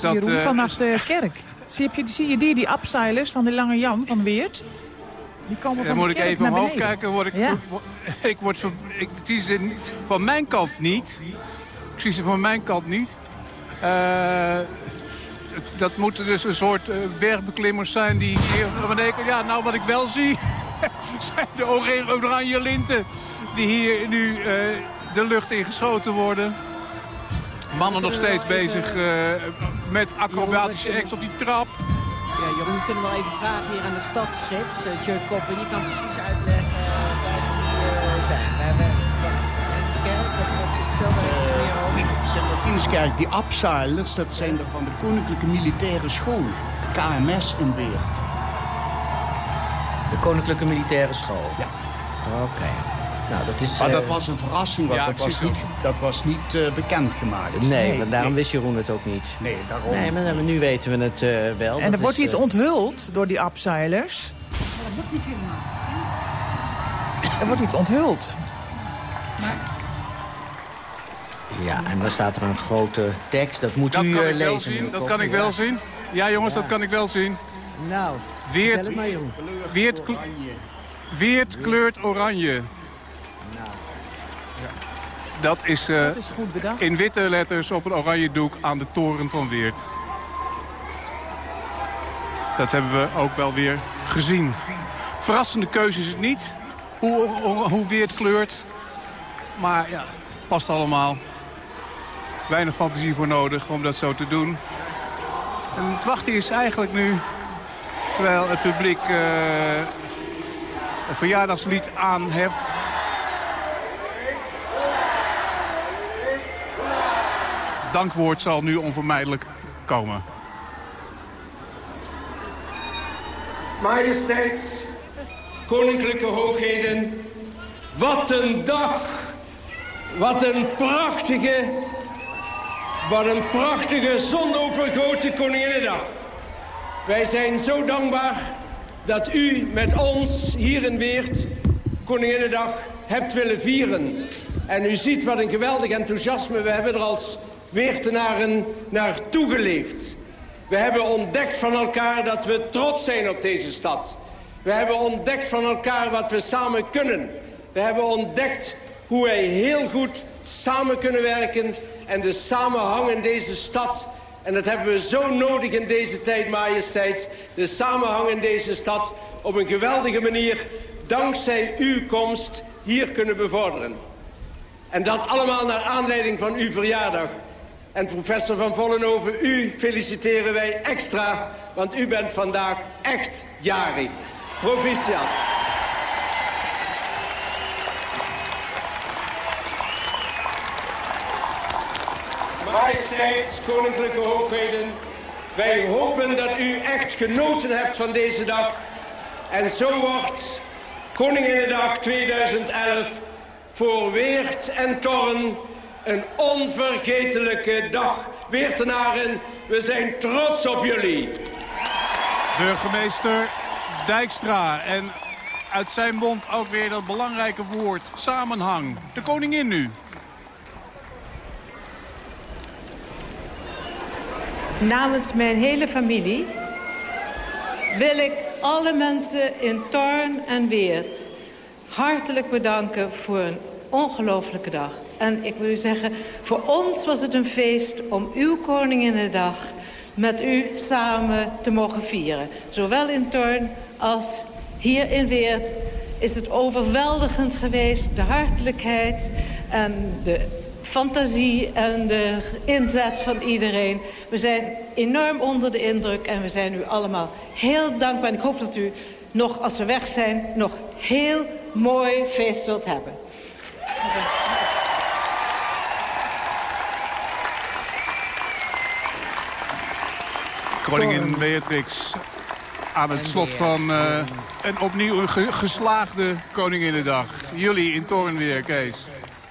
Dat, uh, vanaf de kerk. Zie je, zie je die, die abseilers van de Lange Jan van Weert? Die komen van Dan moet ik even omhoog kijken. Word ik, ja. ik, word, ik zie ze van mijn kant niet. Ze van mijn kant niet. Uh, dat moeten dus een soort uh, bergbeklimmers zijn die hier beneden... Ja, nou wat ik wel zie zijn de oranje linten die hier nu uh, de lucht ingeschoten worden. Mannen nog steeds bezig met acrobatische acts op die trap. Ja, Jeroen, kunnen we wel even vragen hier aan de stadsgids, uh, Koppen. Die kan precies uitleggen waar ze nu zijn. We hebben dat Sint-Martinskerk, die abseilers, dat zijn er van de Koninklijke Militaire School. KMS in Weert. De Koninklijke Militaire School? Ja. Oké. Nou, dat is, maar dat uh... was een verrassing, want ja, dat, was niet, dat was niet uh, bekendgemaakt. Nee, nee, want daarom nee. wist Jeroen het ook niet. Nee, daarom. Nee, maar nu weten we het uh, wel. En er wordt iets onthuld door die abseilers. Maar dat lukt niet helemaal. Er wordt iets onthuld. Maar... Ja, en dan staat er een grote tekst. Dat moet dat u kan ik lezen. Wel zien. Dat kan ik wel zien. Ja, jongens, ja. dat kan ik wel zien. Nou, Weert, maar, Weert, Weert kleurt oranje. Dat is, uh, dat is goed bedacht. in witte letters op een oranje doek aan de toren van Weert. Dat hebben we ook wel weer gezien. Verrassende keuze is het niet, hoe, hoe, hoe Weert kleurt. Maar ja, past allemaal. Weinig fantasie voor nodig om dat zo te doen. En het wachten is eigenlijk nu, terwijl het publiek uh, een verjaardagslied aanheft... dankwoord zal nu onvermijdelijk komen. Majesteits, koninklijke hoogheden, wat een dag, wat een prachtige, wat een prachtige zonovergoten Koninginnedag. Wij zijn zo dankbaar dat u met ons hier in Weert Koninginnedag hebt willen vieren. En u ziet wat een geweldig enthousiasme we hebben er als Weertenaren naartoe geleefd. We hebben ontdekt van elkaar dat we trots zijn op deze stad. We hebben ontdekt van elkaar wat we samen kunnen. We hebben ontdekt hoe wij heel goed samen kunnen werken... en de samenhang in deze stad... en dat hebben we zo nodig in deze tijd, majesteit... de samenhang in deze stad op een geweldige manier... dankzij uw komst hier kunnen bevorderen. En dat allemaal naar aanleiding van uw verjaardag... En professor Van Vollenhoven, u feliciteren wij extra, want u bent vandaag echt jarig. Proficiat. Majesteits, koninklijke hoogheden, wij hopen dat u echt genoten hebt van deze dag. En zo wordt Koninginnedag 2011 voor Weert en Torren een onvergetelijke dag. Weertenaren, we zijn trots op jullie. Burgemeester Dijkstra en uit zijn mond ook weer dat belangrijke woord, samenhang. De koningin nu. Namens mijn hele familie wil ik alle mensen in Torn en Weert hartelijk bedanken voor een ongelofelijke dag. En ik wil u zeggen, voor ons was het een feest om uw Koninginnedag met u samen te mogen vieren. Zowel in Torn als hier in Weert is het overweldigend geweest. De hartelijkheid en de fantasie en de inzet van iedereen. We zijn enorm onder de indruk en we zijn u allemaal heel dankbaar. En ik hoop dat u nog, als we weg zijn, nog heel mooi feest zult hebben. Koningin Beatrix aan het slot van uh, een opnieuw geslaagde Koninginnedag. Jullie in Toorn weer, Kees.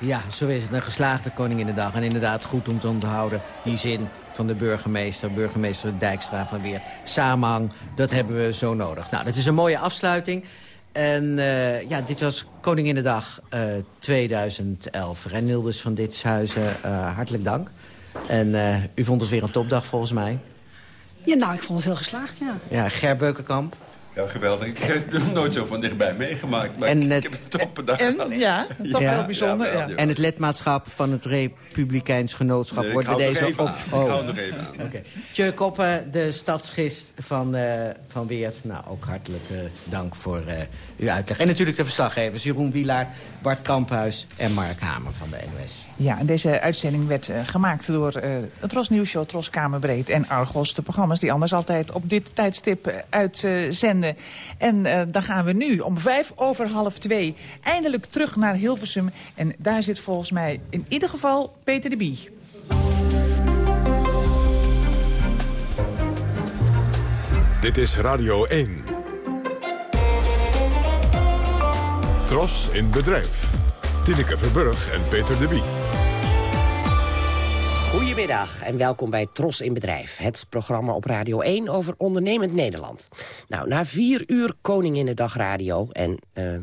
Ja, zo is het. Een geslaagde Koninginnedag. En inderdaad goed om te onthouden die zin van de burgemeester, burgemeester Dijkstra van Weer. Samenhang, dat hebben we zo nodig. Nou, dat is een mooie afsluiting. En uh, ja, dit was Koninginnedag uh, 2011. Renilders van Ditshuizen, uh, hartelijk dank. En u vond het weer een topdag volgens mij. Ja, nou, ik vond het heel geslaagd, ja. Ja, Ger Beukenkamp. Ja, geweldig. Ik heb het nooit zo van dichtbij meegemaakt. Maar en, ik heb het toppendag en, Ja, toch ja, heel bijzonder. Ja, En het lidmaatschap van het Republikeins Genootschap wordt bij deze op... Oh. Ik hou nog even aan. Oké. Okay. Koppen, de stadsgist van, uh, van Weert. Nou, ook hartelijk uh, dank voor uh, uitleg. En natuurlijk de verslaggevers Jeroen Wielaar, Bart Kamphuis en Mark Hamer van de NOS. Ja, en deze uitzending werd gemaakt door het Tros Nieuwsshow, Tros Kamerbreed en Argos. De programma's die anders altijd op dit tijdstip uitzenden en uh, dan gaan we nu om vijf over half twee eindelijk terug naar Hilversum. En daar zit volgens mij in ieder geval Peter de Bie. Dit is Radio 1. Tros in bedrijf. Tineke Verburg en Peter de Bie. Goedemiddag en welkom bij Tros in Bedrijf. Het programma op Radio 1 over ondernemend Nederland. Nou, na vier uur Koninginnedag Radio en uh,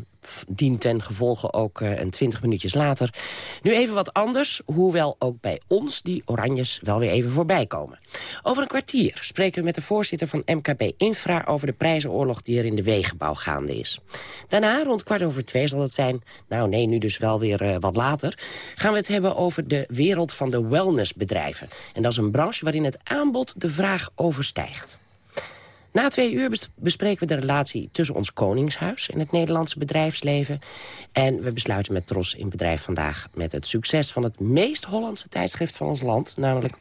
dient ten gevolge ook uh, een twintig minuutjes later. Nu even wat anders, hoewel ook bij ons die oranjes wel weer even voorbij komen. Over een kwartier spreken we met de voorzitter van MKB Infra... over de prijzenoorlog die er in de wegenbouw gaande is. Daarna, rond kwart over twee zal het zijn... nou nee, nu dus wel weer uh, wat later... gaan we het hebben over de wereld van de wellnessbedrijven. En dat is een branche waarin het aanbod de vraag overstijgt. Na twee uur bespreken we de relatie tussen ons koningshuis... en het Nederlandse bedrijfsleven. En we besluiten met Tros in Bedrijf vandaag... met het succes van het meest Hollandse tijdschrift van ons land... namelijk 100%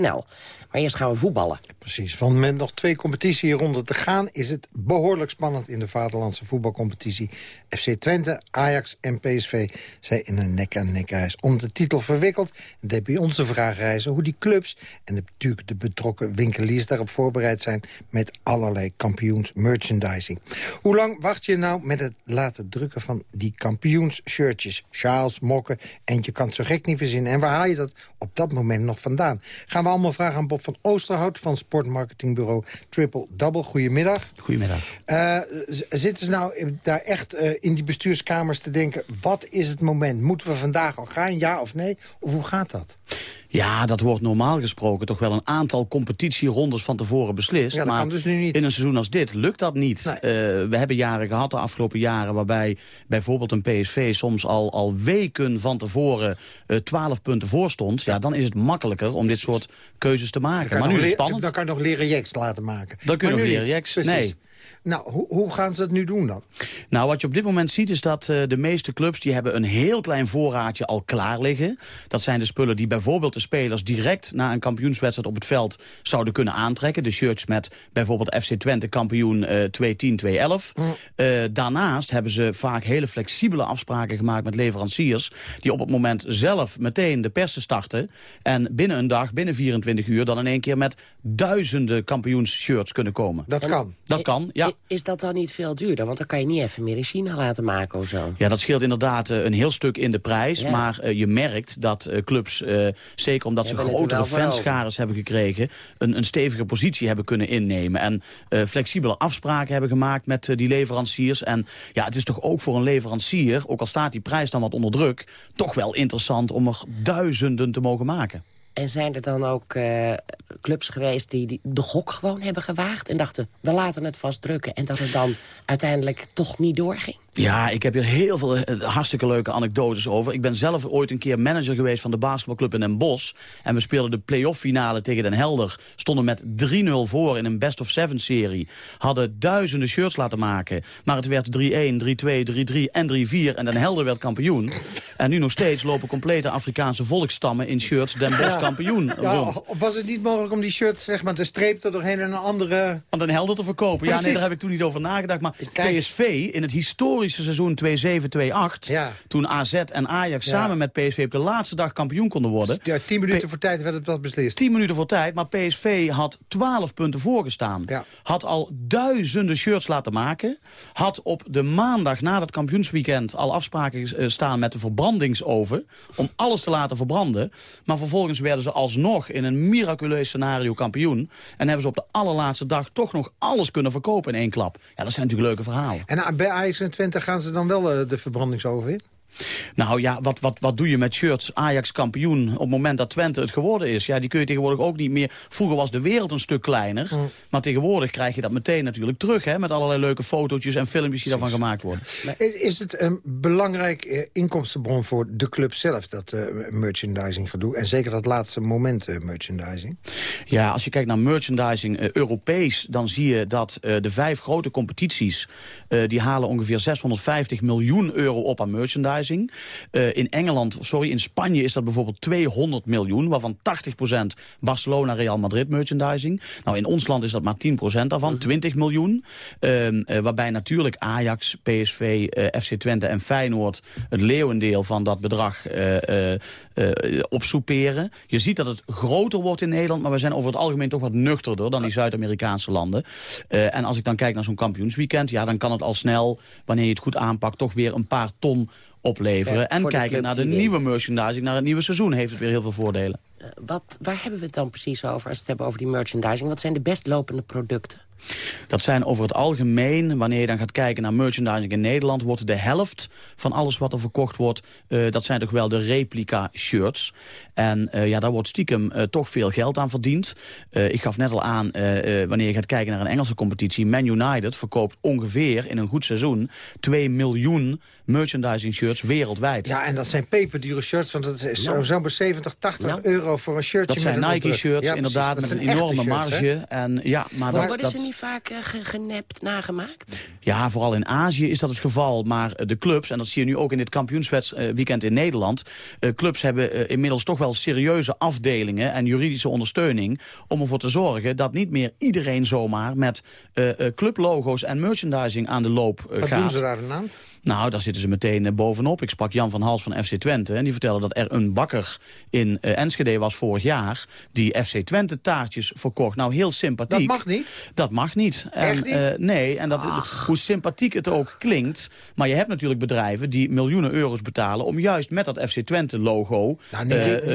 NL. Maar eerst gaan we voetballen. Precies. Van met nog twee competitieronden te gaan... is het behoorlijk spannend in de vaderlandse voetbalcompetitie. FC Twente, Ajax en PSV zijn in een nek-aan-nek reis om de titel verwikkeld. En dat bij ons de vraag reizen hoe die clubs... en natuurlijk de betrokken winkeliers daarop voorbereid zijn... met allerlei kampioens merchandising. Hoe lang wacht je nou met het laten drukken van die kampioensshirtjes? Sjaals, mokken en je kan het zo gek niet verzinnen. En waar haal je dat op dat moment nog vandaan? Gaan we allemaal vragen aan Bob van Oosterhout van sportmarketingbureau Triple Double. Goedemiddag. Goedemiddag. Uh, zitten ze nou daar echt uh, in die bestuurskamers te denken... wat is het moment? Moeten we vandaag al gaan, ja of nee? Of hoe gaat dat? Ja, dat wordt normaal gesproken toch wel een aantal competitierondes van tevoren beslist. Ja, maar dus nu niet. in een seizoen als dit lukt dat niet. Nee. Uh, we hebben jaren gehad de afgelopen jaren waarbij bijvoorbeeld een PSV soms al, al weken van tevoren uh, 12 punten voor stond. Ja, dan is het makkelijker om dit soort keuzes te maken. Maar nu is het spannend. Dan kan je nog leren jacks laten maken. Dan kun je nog leren jacks. Nee. Nou, hoe, hoe gaan ze dat nu doen dan? Nou, wat je op dit moment ziet is dat uh, de meeste clubs... die hebben een heel klein voorraadje al klaar liggen. Dat zijn de spullen die bijvoorbeeld de spelers direct... na een kampioenswedstrijd op het veld zouden kunnen aantrekken. De shirts met bijvoorbeeld FC Twente kampioen uh, 2-10, 2-11. Mm. Uh, daarnaast hebben ze vaak hele flexibele afspraken gemaakt met leveranciers... die op het moment zelf meteen de persen starten... en binnen een dag, binnen 24 uur... dan in één keer met duizenden kampioensshirts kunnen komen. Dat kan? Dat kan, ja. Is dat dan niet veel duurder? Want dan kan je niet even meer in China laten maken of zo. Ja, dat scheelt inderdaad uh, een heel stuk in de prijs. Ja. Maar uh, je merkt dat uh, clubs, zeker omdat ze grotere fanscharen hebben gekregen... Een, een stevige positie hebben kunnen innemen. En flexibele afspraken hebben gemaakt met die leveranciers. En ja, het is toch ook voor een leverancier, ook al staat die prijs dan wat onder druk... toch wel interessant om er duizenden te mogen maken. En zijn er dan ook uh, clubs geweest die, die, de gok gewoon hebben gewaagd... en dachten, we laten het vast drukken... en dat het dan uiteindelijk toch niet doorging? Ja, ik heb hier heel veel uh, hartstikke leuke anekdotes over. Ik ben zelf ooit een keer manager geweest van de basketbalclub in Den Bosch. En we speelden de play-off finale tegen Den Helder. Stonden met 3-0 voor in een best-of-seven-serie. Hadden duizenden shirts laten maken. Maar het werd 3-1, 3-2, 3-3 en 3-4. En Den Helder werd kampioen. En nu nog steeds lopen complete Afrikaanse volkstammen in shirts Den Bosch kampioen ja, rond. Was het niet mogelijk om die shirts zeg maar, te streep er doorheen en een andere... Aan Den Helder te verkopen? Precies. Ja, nee, daar heb ik toen niet over nagedacht. Maar Kijk. PSV in het historische historische seizoen 2-7-2-8... toen AZ en Ajax samen met PSV op de laatste dag kampioen konden worden. Ja, tien minuten voor tijd werd het wel beslist. Tien minuten voor tijd, maar PSV had 12 punten voorgestaan. Had al duizenden shirts laten maken. Had op de maandag na het kampioensweekend al afspraken eh, staan met de verbrandingsoven... om alles te laten verbranden. Maar vervolgens werden ze alsnog in een miraculeus scenario kampioen. En hebben ze op de allerlaatste dag toch nog alles kunnen verkopen in één klap. Ja, dat zijn natuurlijk leuke verhalen. En bij Ajax en Twente gaan ze dan wel eh, de verbrandingsoven in? Nou ja, wat, wat, wat doe je met shirts Ajax kampioen op het moment dat Twente het geworden is? Ja, die kun je tegenwoordig ook niet meer... Vroeger was de wereld een stuk kleiner. Maar tegenwoordig krijg je dat meteen natuurlijk terug. Hè, met allerlei leuke fotootjes en filmpjes die daarvan gemaakt worden. Is het een belangrijk eh, inkomstenbron voor de club zelf, dat uh, merchandising gedoe? En zeker dat laatste moment uh, merchandising? Ja, als je kijkt naar merchandising Europees... dan zie je dat de vijf grote competities... die halen ongeveer 650 miljoen euro op aan merchandising. Uh, in Engeland, sorry, in Spanje is dat bijvoorbeeld 200 miljoen... waarvan 80% Barcelona, Real Madrid merchandising. Nou, in ons land is dat maar 10% daarvan, 20 mhm. miljoen. Uh, uh, waarbij natuurlijk Ajax, PSV, eh, FC Twente en Feyenoord... het leeuwendeel van dat bedrag opsoeperen. Je ziet dat het groter wordt in Nederland... maar we zijn over het algemeen toch wat nuchterder dan die Zuid-Amerikaanse landen. en als ik dan kijk naar zo'n kampioensweekend... ja, dan kan het al snel, wanneer je het goed aanpakt... toch weer een paar ton opleveren. en kijken naar de nieuwe merchandising, naar het nieuwe seizoen... heeft het weer heel veel voordelen. Uh, wat, waar hebben we het dan precies over als we het hebben over die merchandising? Wat zijn de best lopende producten? Dat zijn over het algemeen, wanneer je dan gaat kijken naar merchandising in Nederland... wordt de helft van alles wat er verkocht wordt... Uh, dat zijn toch wel de replica shirts. En uh, ja, daar wordt stiekem uh, toch veel geld aan verdiend. ik gaf net al aan, wanneer je gaat kijken naar een Engelse competitie... Man United verkoopt ongeveer in een goed seizoen 2 miljoen merchandising shirts wereldwijd. Ja, en dat zijn peperdure shirts, want dat is zo'n 70, 80 nou. euro voor een shirtje. Dat zijn Nike shirts, inderdaad, met een enorme marge. En, ja, maar dat, vaak uh, genept, nagemaakt? Ja, vooral in Azië is dat het geval. Maar de clubs, en dat zie je nu ook in dit kampioensweekend in Nederland... Uh, clubs hebben uh, inmiddels toch wel serieuze afdelingen en juridische ondersteuning... om ervoor te zorgen dat niet meer iedereen zomaar met clublogo's en merchandising aan de loop gaat. Wat doen ze daar dan aan? Nou, daar zitten ze meteen eh, bovenop. Ik sprak Jan van Hals van FC Twente. En die vertelde dat er een bakker in uh, Enschede was vorig jaar... die FC Twente taartjes verkocht. Nou, heel sympathiek. Dat mag niet? Dat mag niet. Echt niet? Uh, nee, en dat, hoe sympathiek het ook klinkt... maar je hebt natuurlijk bedrijven die miljoenen euro's betalen... om juist met dat FC Twente-logo nou,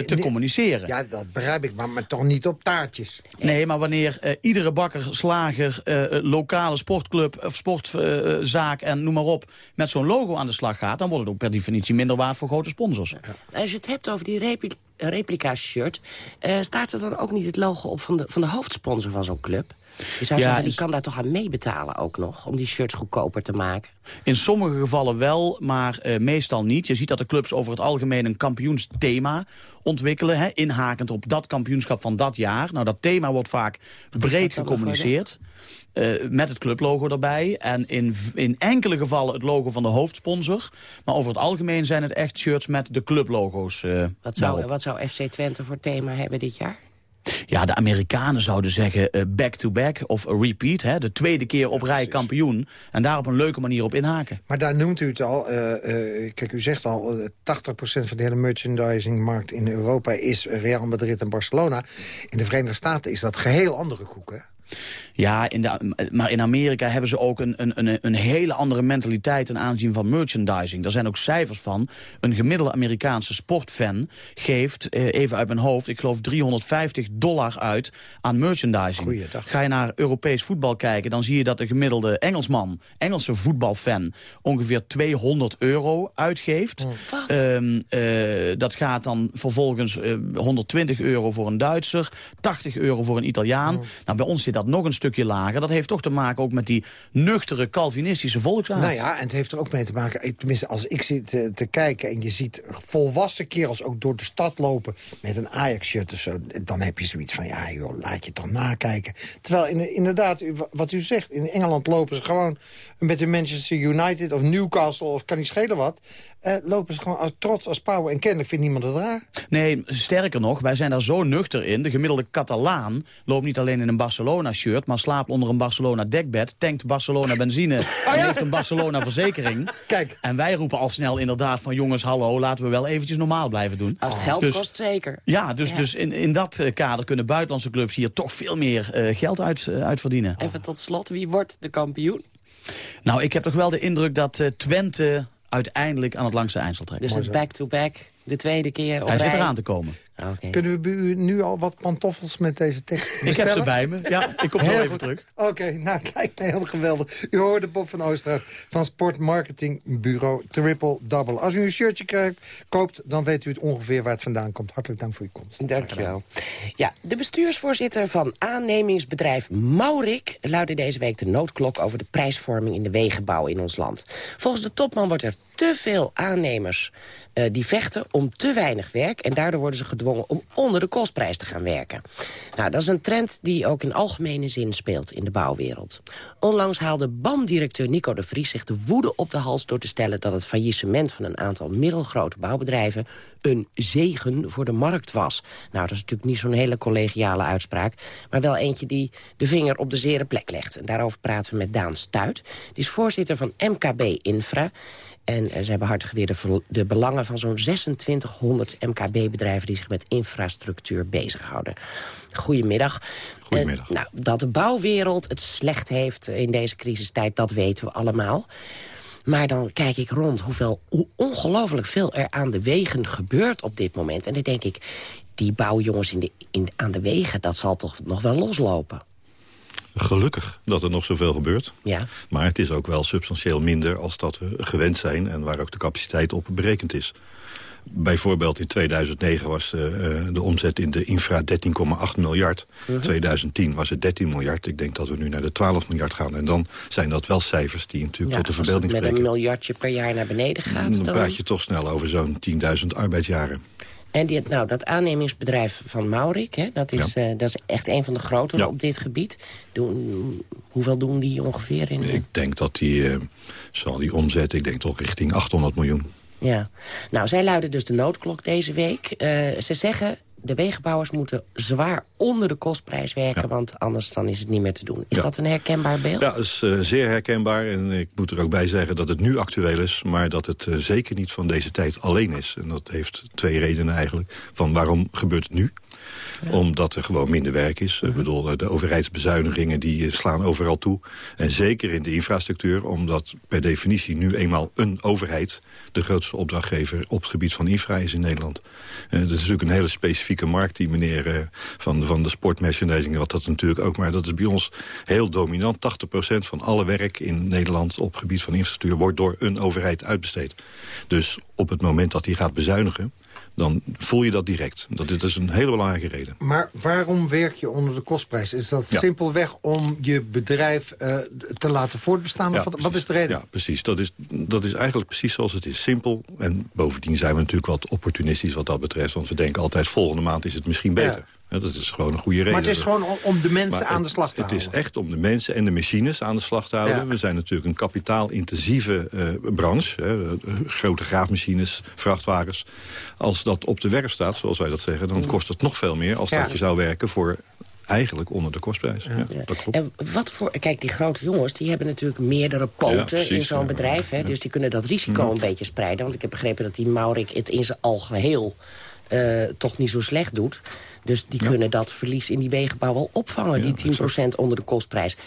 te communiceren. Ja, dat begrijp ik, maar, maar toch niet op taartjes. Nee, maar wanneer iedere bakker, slager, lokale sportclub... of sportzaak en noem maar op... met zo'n logo aan de slag gaat... dan wordt het ook per definitie minder waard voor grote sponsors. Als je het hebt over die replica-shirt... Uh, staat er dan ook niet het logo op van de, van de hoofdsponsor van zo'n club? Je zou zeggen, die kan daar toch aan meebetalen ook nog... om die shirts goedkoper te maken? In sommige gevallen wel, maar uh, meestal niet. Je ziet dat de clubs over het algemeen een kampioensthema ontwikkelen... Hè, inhakend op dat kampioenschap van dat jaar. Nou, dat thema wordt vaak breed gecommuniceerd. Uh, met het clublogo erbij. En in, in enkele gevallen het logo van de hoofdsponsor. Maar over het algemeen zijn het echt shirts met de clublogo's uh, wat, zou, wat zou FC Twente voor thema hebben dit jaar? Ja, de Amerikanen zouden zeggen back-to-back uh, of a repeat. Hè, de tweede keer op rij kampioen. En daar op een leuke manier op inhaken. Maar daar noemt u het al. Uh, uh, kijk, u zegt al, 80% van de hele merchandisingmarkt in Europa is Real Madrid en Barcelona. In de Verenigde Staten is dat geheel andere koeken. Ja, in de, maar in Amerika hebben ze ook een, een, een hele andere mentaliteit ten aanzien van merchandising. Daar zijn ook cijfers van. Een gemiddelde Amerikaanse sportfan geeft, eh, even uit mijn hoofd, ik geloof 350 dollar uit aan merchandising. Goeiedag. Ga je naar Europees voetbal kijken, dan zie je dat de gemiddelde Engelsman, Engelse voetbalfan, ongeveer 200 euro uitgeeft. Um, uh, dat gaat dan vervolgens uh, 120 euro voor een Duitser, 80 euro voor een Italiaan. Oh. Nou, bij ons zit dat nog een stukje lager. Dat heeft toch te maken ook met die nuchtere Calvinistische volksaard. Nou ja, en het heeft er ook mee te maken... tenminste, als ik zit te, te kijken en je ziet volwassen kerels ook door de stad lopen... met een Ajax-shirt of zo, dan heb je zoiets van... ja, joh, laat je toch nakijken. Terwijl in, inderdaad, wat u zegt, in Engeland lopen ze gewoon... met de Manchester United of Newcastle of kan niet schelen wat... Uh, lopen ze gewoon als, trots als pauwen. En kennelijk vindt niemand het raar. Nee, sterker nog, wij zijn daar zo nuchter in. De gemiddelde Catalaan loopt niet alleen in een Barcelona Barcelona-shirt... maar slaapt onder een Barcelona-dekbed, tankt Barcelona benzine... Oh en heeft een Barcelona-verzekering. Kijk. En wij roepen al snel inderdaad van... jongens, hallo, laten we wel eventjes normaal blijven doen. Als het geld Dus- kost, zeker. Ja, dus, dus in, in dat eh, kader kunnen buitenlandse clubs hier toch veel meer eh, geld uit, eh, uit verdienen. Even tot slot, wie wordt de kampioen? Nou, ik heb toch wel de indruk dat eh, Twente uiteindelijk aan het langste eind zal trekken. Dus het back-to-back, de tweede keer op Hij zit eraan te komen. Oké. Kunnen we bij u nu al wat pantoffels met deze tekst Ik bestellen? heb ze bij me. Ja, ik kom zo Heel even goed. terug. Oké, nou, me heel geweldig. U hoorde Bob van Oosterhout van sportmarketingbureau Triple Double. Als u een shirtje krijgt, koopt, dan weet u het ongeveer waar het vandaan komt. Hartelijk dank voor uw komst. Dankjewel. Ja, de bestuursvoorzitter van aannemingsbedrijf Maurik... luidde deze week de noodklok over de prijsvorming in de wegenbouw in ons land. Volgens de topman wordt er te veel aannemers eh, die vechten om te weinig werk... en daardoor worden ze gedwongen om onder de kostprijs te gaan werken. Nou, dat is een trend die ook in algemene zin speelt in de bouwwereld. Onlangs haalde BAM-directeur Nico de Vries zich de woede op de hals... door te stellen dat het faillissement van een aantal middelgrote bouwbedrijven... een zegen voor de markt was. Nou, dat is natuurlijk niet zo'n hele collegiale uitspraak... maar wel eentje die de vinger op de zere plek legt. En daarover praten we met Daan Stuit. Die is voorzitter van MKB Infra... En eh, ze hebben hard geweer de, ver- de belangen van zo'n 2600 MKB-bedrijven... die zich met infrastructuur bezighouden. Goedemiddag. Goedemiddag. Eh, nou, dat de bouwwereld het slecht heeft in deze crisistijd, dat weten we allemaal. Maar dan kijk ik rond hoeveel, hoe ongelooflijk veel er aan de wegen gebeurt op dit moment. En dan denk ik, die bouwjongens in de, in, aan de wegen, dat zal toch nog wel loslopen. Gelukkig dat er nog zoveel gebeurt. Ja. Maar het is ook wel substantieel minder als dat we gewend zijn... en waar ook de capaciteit op berekend is. Bijvoorbeeld in 2009 was de, eh, de omzet in de infra 13,8 miljard. Mhm. 2010 was het 13 miljard. Ik denk dat we nu naar de 12 miljard gaan. En dan zijn dat wel cijfers die natuurlijk Ja, tot de als het verbeelding met een spreken. miljardje per jaar naar beneden gaat... Dan dan... praat je toch snel over zo'n 10.000 arbeidsjaren. Die, nou, dat aannemingsbedrijf van Maurik, hè, dat, is, eh, dat is echt een van de grotere Ja. op dit gebied. Doen, hoeveel doen die ongeveer in? Ik denk dat die, eh, zal die omzet, ik denk toch richting 800 miljoen. Ja. Nou, zij luiden dus de noodklok deze week. Eh, ze zeggen, de wegenbouwers moeten zwaar onder de kostprijs werken... want anders dan is het niet meer te doen. Is Ja. dat een herkenbaar beeld? Ja, dat is eh, zeer herkenbaar. En ik moet er ook bij zeggen dat het nu actueel is... maar dat het eh, zeker niet van deze tijd alleen is. En dat heeft twee redenen eigenlijk. Van waarom gebeurt het nu? Omdat er gewoon minder werk is. Ik bedoel, eh, de overheidsbezuinigingen die eh, slaan overal toe. En zeker in de infrastructuur. Omdat per definitie nu eenmaal een overheid... de grootste opdrachtgever op het gebied van infra is in Nederland. Eh, dat is natuurlijk een hele specifieke markt. Die meneer van, van de sportmerchandising had dat natuurlijk ook. Maar dat is bij ons heel dominant. 80% van alle werk in Nederland op het gebied van infrastructuur... wordt door een overheid uitbesteed. Dus op het moment dat hij gaat bezuinigen dan voel je dat direct. Dat is dus een hele belangrijke reden. Maar waarom werk je onder de kostprijs? Is dat Ja. simpelweg om je bedrijf eh, te laten voortbestaan? Ja, of wat, is de reden? Ja, precies. Dat is, dat is eigenlijk precies zoals het is. Simpel. En bovendien zijn we natuurlijk wat opportunistisch wat dat betreft. Want we denken altijd, volgende maand is het misschien beter. Ja, dat is gewoon een goede reden. Maar het is gewoon om, de mensen Maar aan het- de slag te Het houden. is echt om de mensen en de machines aan de slag te houden. Ja. We zijn natuurlijk een kapitaalintensieve eh, branche. Hè, eh, grote graafmachines, vrachtwagens. Als dat op de werf staat, zoals wij dat zeggen... dan kost het nog veel meer als Ja. dat je zou werken voor eigenlijk onder de kostprijs. Ja, dat klopt. En wat voor, kijk, die grote jongens, die hebben natuurlijk meerdere poten Ja, precies, in zo'n ja. bedrijf. Hè, Dus die kunnen dat risico Mhm. een beetje spreiden. Want ik heb begrepen dat die Maurik het in zijn algeheel eh, toch niet zo slecht doet. Dus die kunnen dat verlies in die wegenbouw wel opvangen, die 10% onder de kostprijs.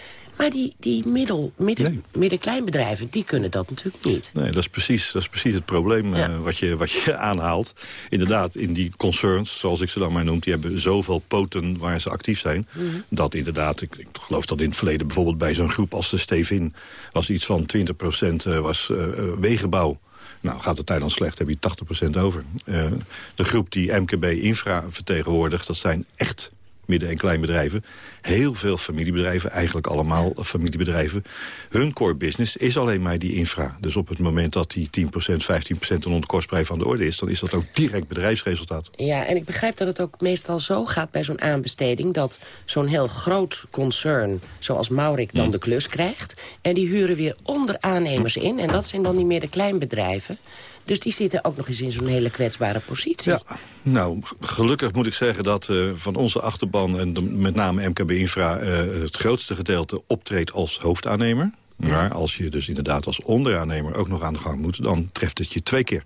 Maar die, die middel, midden, middenkleinbedrijven, die kunnen dat natuurlijk niet. Nee, dat is precies, dat is precies het probleem Ja. eh, wat, je, wat je aanhaalt. Inderdaad, in die concerns, zoals ik ze dan maar noem... die hebben zoveel poten waar ze actief zijn... Mhm. dat inderdaad, ik, ik geloof dat in het verleden... bijvoorbeeld bij zo'n groep als de Stevin... was iets van 20% eh, was eh, wegenbouw. Nou, gaat het daar dan slecht, heb je 80% over. De groep die MKB Infra vertegenwoordigt... dat zijn echt midden- en kleinbedrijven. Heel veel familiebedrijven, eigenlijk allemaal familiebedrijven. Hun core business is alleen maar die infra. Dus op het moment dat die 10%, 15% onder de kostprijs aan de orde is... dan is dat ook direct bedrijfsresultaat. Ja, en ik begrijp dat het ook meestal zo gaat bij zo'n aanbesteding... dat zo'n heel groot concern zoals Maurik dan de klus krijgt... En die huren weer onderaannemers in. En dat zijn dan niet meer de kleinbedrijven. Dus die zitten ook nog eens in zo'n hele kwetsbare positie. Ja, nou, gelukkig moet ik zeggen dat uh, van onze achterban... en met name MKB Infra uh, het grootste gedeelte optreedt als hoofdaannemer. Maar als je dus inderdaad als onderaannemer ook nog aan de gang moet... dan treft het je twee keer.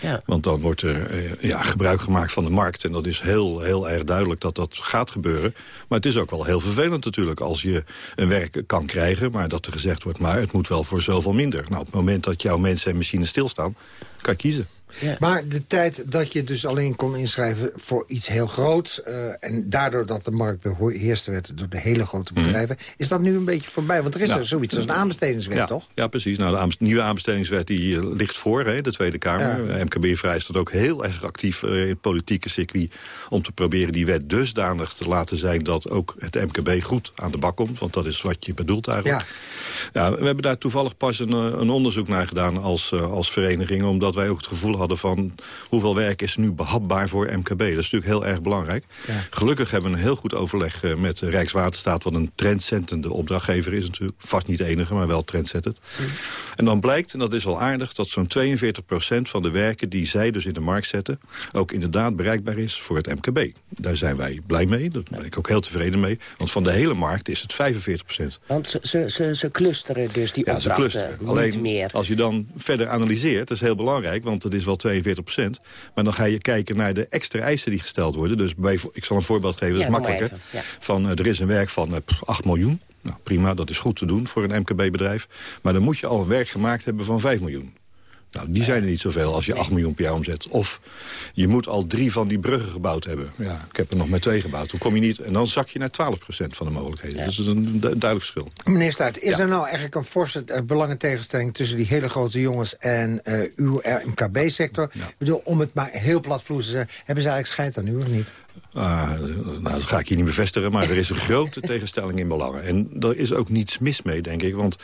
Ja. Want dan wordt er uh, ja, gebruik gemaakt van de markt. En dat is heel, heel erg duidelijk dat dat gaat gebeuren. Maar het is ook wel heel vervelend natuurlijk als je een werk kan krijgen... maar dat er gezegd wordt, maar het moet wel voor zoveel minder. Nou, op het moment dat jouw mensen en machines stilstaan, kan je kiezen. Ja. Maar de tijd dat je dus alleen kon inschrijven voor iets heel groots... Uh, en daardoor dat de markt beheerst werd door de hele grote bedrijven... Mm. is dat nu een beetje voorbij? Want er is ja. er zoiets als een aanbestedingswet, ja. toch? Ja, precies. Nou, de aanbest nieuwe aanbestedingswet die uh, ligt voor, hè, de Tweede Kamer. Ja. MKB Vrij staat ook heel erg actief uh, in het politieke circuit... om te proberen die wet dusdanig te laten zijn... dat ook het MKB goed aan de bak komt. Want dat is wat je bedoelt eigenlijk. Ja. we hebben daar toevallig pas een, een onderzoek naar gedaan als, als vereniging... omdat wij ook het gevoel hadden van hoeveel werk is nu behapbaar voor MKB. Dat is natuurlijk heel erg belangrijk. Ja. Gelukkig hebben we een heel goed overleg met Rijkswaterstaat... wat een trendzettende opdrachtgever is natuurlijk. Vast niet de enige, maar wel trendzettend. En dan blijkt, en dat is wel aardig... dat zo'n 42% van de werken die zij dus in de markt zetten... ook inderdaad bereikbaar is voor het MKB. Daar zijn wij blij mee. Daar ben ik ook heel tevreden mee. Want van de hele markt is het 45% Want ze, ze, ze, ze clusteren dus die ja, opdrachten ze niet Alleen, meer. als je dan verder analyseert, dat is heel belangrijk... want het is wel 42% Maar dan ga je kijken naar de extra eisen die gesteld worden. Dus bij, ik zal een voorbeeld geven, dat is makkelijker. ja. Van, uh, er is een werk van uh, 8 miljoen. Nou, prima, dat is goed te doen voor een MKB-bedrijf. Maar dan moet je al een werk gemaakt hebben van 5 miljoen. Nou, die zijn er niet zoveel als je 8 miljoen per jaar omzet. Of je moet al drie van die bruggen gebouwd hebben. Ja, ik heb er nog maar twee gebouwd. Toen kom je niet, en dan zak je naar 12% van de mogelijkheden. Dus dat is een du duidelijk verschil. Meneer Stuit, is er nou eigenlijk een forse uh, belangentegenstelling... tussen die hele grote jongens en uh, uw MKB-sector? Ik bedoel, om het maar heel platvloers te zeggen... hebben ze eigenlijk scheid aan u of niet? Uh, nou, dat ga ik hier niet bevestigen, maar er is een grote tegenstelling in belangen. En er is ook niets mis mee, denk ik. Want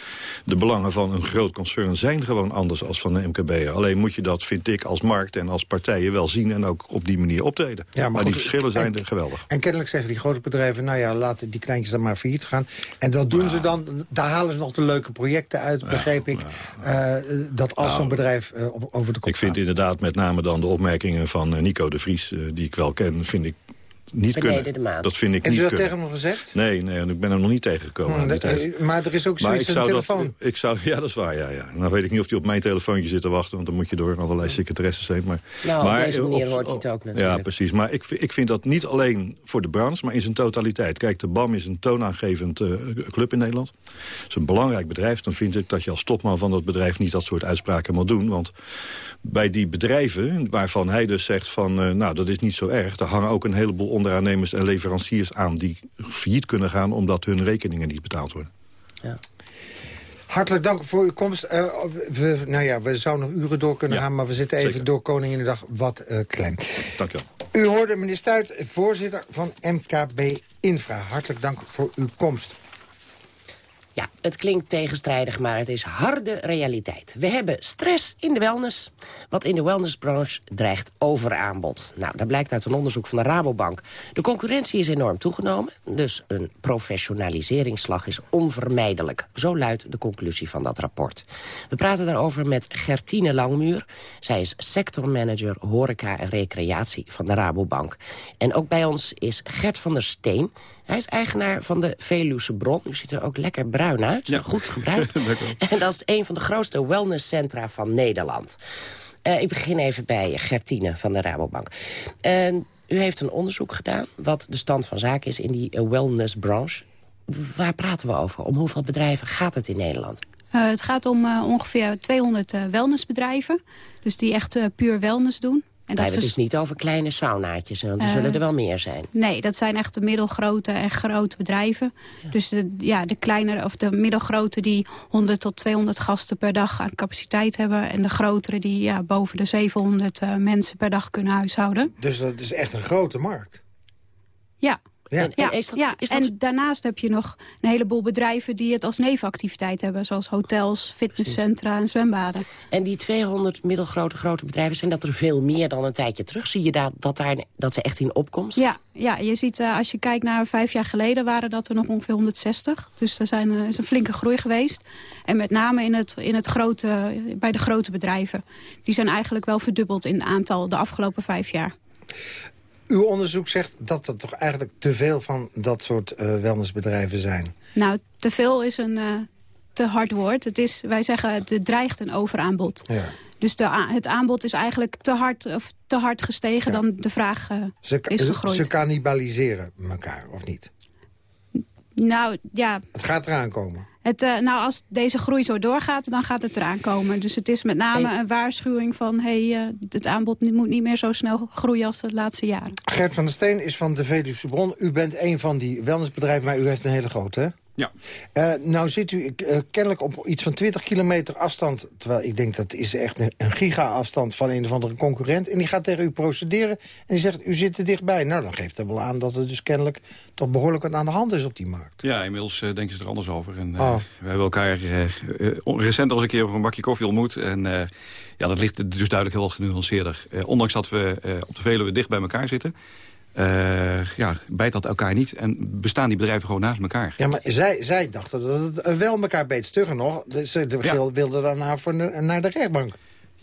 de belangen van een groot concern zijn gewoon anders als van de MKB. Alleen moet je dat, vind ik, als markt en als partijen wel zien... en ook op die manier optreden. Ja, maar, maar goed, die verschillen zijn en, er geweldig. En kennelijk zeggen die grote bedrijven... nou ja, laten die kleintjes dan maar failliet gaan. En dat doen ja. ze dan, daar halen ze nog de leuke projecten uit, begreep ik. Uh, dat als nou, zo'n bedrijf uh, op, over de kop Ik vind gaat. inderdaad met name dan de opmerkingen van uh, Nico de Vries... die ik wel ken, vind ik niet Beneden kunnen. de maat. Dat vind ik Heb niet je dat kunnen. tegen hem gezegd? Nee, nee, ik ben hem nog niet tegengekomen. Hmm, de, maar er is ook zoiets aan de telefoon. Dat, ik zou, ja, dat is waar, ja, ja. Nou weet ik niet of hij op mijn telefoontje zit te wachten... want dan moet je door allerlei secretaresses heen. Maar, nou, maar, op deze manier op, hoort hij het ook natuurlijk. Ja, precies. Maar ik, ik vind dat niet alleen voor de branche, maar in zijn totaliteit. Kijk, de BAM is een toonaangevend uh, club in Nederland. Het is een belangrijk bedrijf. Dan vind ik dat je als topman van dat bedrijf... niet dat soort uitspraken moet doen. Want bij die bedrijven, waarvan hij dus zegt van... Uh, nou, dat is niet zo erg. Daar hangen ook een heleboel onderaannemers en leveranciers aan... die failliet kunnen gaan omdat hun rekeningen niet betaald worden. Ja. Hartelijk dank voor uw komst. Uh, we, nou ja, we zouden nog uren door kunnen Ja, gaan... maar we zitten even zeker. door Koninginnedag wat uh, klein. Dank U wel. hoorde meneer Stuit, voorzitter van MKB Infra. Hartelijk dank voor uw komst. Ja, het klinkt tegenstrijdig, maar het is harde realiteit. We hebben stress in de wellness, wat in de wellnessbranche dreigt overaanbod. Nou, dat blijkt uit een onderzoek van de Rabobank. De concurrentie is enorm toegenomen, dus een professionaliseringsslag is onvermijdelijk. Zo luidt de conclusie van dat rapport. We praten daarover met Gertine Langmuur. Zij is sectormanager horeca en recreatie van de Rabobank. En ook bij ons is Gert van der Steen. Hij is eigenaar van de Veluwse Bron. U ziet er ook lekker bruin uit. Ja. Goed gebruikt. en dat is een van de grootste wellnesscentra van Nederland. Uh, ik begin even bij Gertine van de Rabobank. Uh, u heeft een onderzoek gedaan wat de stand van zaken is in die uh, wellnessbranche. Waar praten we over? Om hoeveel bedrijven gaat het in Nederland? Uh, het gaat om uh, ongeveer 200 uh, wellnessbedrijven. Dus die echt puur wellness doen. En dat we het dus niet over kleine saunaatjes, want er zullen er wel meer zijn. Nee, dat zijn echt de middelgrote en grote bedrijven. Ja. Dus de, ja, de kleinere of de middelgrote die 100 tot 200 gasten per dag aan capaciteit hebben. En de grotere die ja, boven de 700 mensen per dag kunnen huishouden. Dus dat is echt een grote markt? Ja. Ja. En, is dat, ja. is dat... en daarnaast heb je nog een heleboel bedrijven die het als nevenactiviteit hebben. Zoals hotels, fitnesscentra en zwembaden. En die 200 middelgrote grote bedrijven, zijn dat er veel meer dan een tijdje terug? Zie je dat, dat, daar, dat ze echt in opkomst? Ja, ja je ziet uh, als je kijkt naar vijf jaar geleden waren dat er nog ongeveer 160. Dus er zijn, uh, is een flinke groei geweest. En met name in het, in het grote, bij de grote bedrijven. Die zijn eigenlijk wel verdubbeld in het aantal de afgelopen vijf jaar. Uw onderzoek zegt dat er toch eigenlijk te veel van dat soort uh, wellnessbedrijven zijn. Nou, te veel is een uh, te hard woord. Het is, wij zeggen, het dreigt een overaanbod. Ja. Dus de, het aanbod is eigenlijk te hard, of te hard gestegen ja. dan de vraag uh, ze, is gegroeid. Ze cannibaliseren elkaar, of niet? Nou, ja. Het gaat eraan komen. Het, uh, nou, als deze groei zo doorgaat, dan gaat het eraan komen. Dus het is met name een waarschuwing van... Hey, uh, het aanbod moet niet meer zo snel groeien als de laatste jaren. Gert van der Steen is van de Veluwe Bron. U bent een van die wellnessbedrijven, maar u heeft een hele grote, hè? Ja. Uh, nou zit u uh, kennelijk op iets van 20 kilometer afstand... terwijl ik denk dat is echt een, giga-afstand van een of andere concurrent... en die gaat tegen u procederen en die zegt u zit er dichtbij. Nou, dan geeft dat wel aan dat er dus kennelijk toch behoorlijk wat aan de hand is op die markt. Ja, inmiddels uh, denken ze er anders over. En, oh. We hebben elkaar recent al eens een keer over een bakje koffie ontmoet... en ja, dat ligt dus duidelijk heel genuanceerder. ondanks dat we op de Veluwe dicht bij elkaar zitten... Uh, ja, bijt dat elkaar niet. En bestaan die bedrijven gewoon naast elkaar. Ja, maar zij, zij dachten dat het wel elkaar beet. Stugger nog, ze ja. wilden daarna voor naar de rechtbank.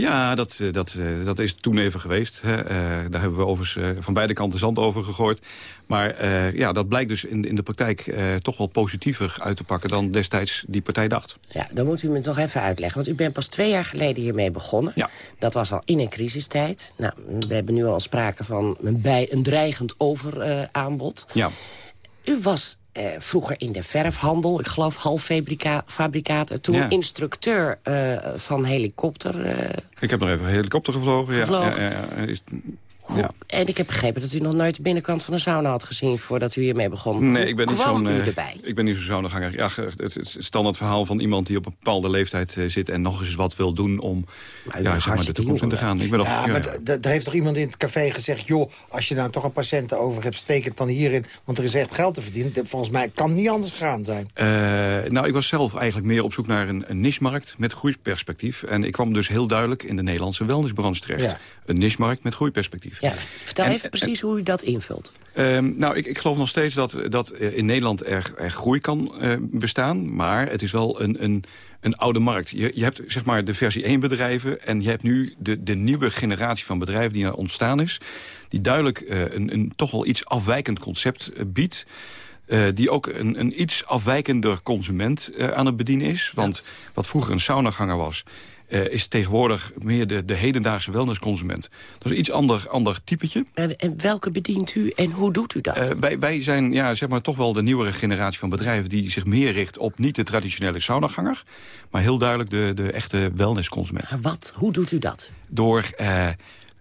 Ja, dat, dat, dat is toen even geweest. Hè. Uh, daar hebben we overigens van beide kanten zand over gegooid. Maar uh, ja, dat blijkt dus in, in de praktijk toch wel positiever uit te pakken... dan destijds die partij dacht. Ja, dan moet u me toch even uitleggen. Want u bent pas twee jaar geleden hiermee begonnen. Ja. Dat was al in een crisistijd. Nou, we hebben nu al sprake van een, bij, een dreigend overaanbod. ja. U was uh, vroeger in de verfhandel, ik geloof halffabrikaten. Toen ja. instructeur uh, van helikopter. Uh, ik heb nog even helikopter gevlogen. gevlogen. Ja, ja, ja, ja. En ik heb begrepen dat u nog nooit de binnenkant van de sauna had gezien... voordat u hiermee begon. Nee, ik ben niet zo'n uh, erbij? Ik ben niet zo'n saunaganger. Ja, het, het, het standaard verhaal van iemand die op een bepaalde leeftijd uh, zit... en nog eens wat wil doen om maar ja, zeg maar de toekomst in te gaan. Ik ben ja, nog, maar er heeft toch iemand in het café gezegd... joh, als je nou toch een patiënten over hebt, steek het dan hierin... want er is echt geld te verdienen. Volgens mij kan het niet anders gaan zijn. Uh, nou, ik was zelf eigenlijk meer op zoek naar een, een niche-markt met groeiperspectief. En ik kwam dus heel duidelijk in de Nederlandse wellnessbranche terecht. Ja. Een niche-markt met groeiperspectief. Ja, vertel en, even precies hoe u dat invult. Um, nou, ik, ik geloof nog steeds dat, dat in Nederland er, er groei kan uh, bestaan. Maar het is wel een, een, een oude markt. Je, je hebt zeg maar de versie 1 bedrijven... en je hebt nu de, de nieuwe generatie van bedrijven die er ontstaan is... die duidelijk uh, een, een toch wel iets afwijkend concept uh, biedt... Uh, die ook een, een iets afwijkender consument uh, aan het bedienen is. Want ja. wat vroeger een saunaganger was... Uh, is tegenwoordig meer de, de hedendaagse wellnessconsument. Dat is een iets ander, ander typetje. En, en welke bedient u en hoe doet u dat? Uh, wij, wij zijn ja, zeg maar, toch wel de nieuwere generatie van bedrijven... die zich meer richt op niet de traditionele saunaganger... maar heel duidelijk de, de echte wellnessconsument. Maar wat? Hoe doet u dat? Door uh,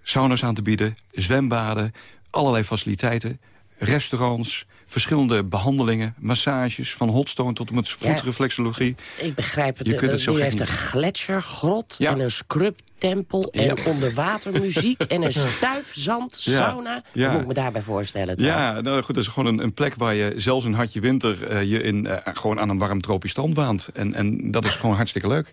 sauna's aan te bieden, zwembaden, allerlei faciliteiten... restaurants, verschillende behandelingen, massages... van hotstone tot en met voetreflexologie. Ja, ik begrijp het. Je kunt het zo u heeft een gletsjergrot en een scrubtempel... en ja. onderwatermuziek en een stuifzand, sauna. Ja. Wat moet ik me daarbij voorstellen? Ja, nou goed, dat is gewoon een, een, plek waar je zelfs een hartje winter... Uh, je in, uh, gewoon aan een warm tropisch strand waant. En, en dat is gewoon hartstikke leuk.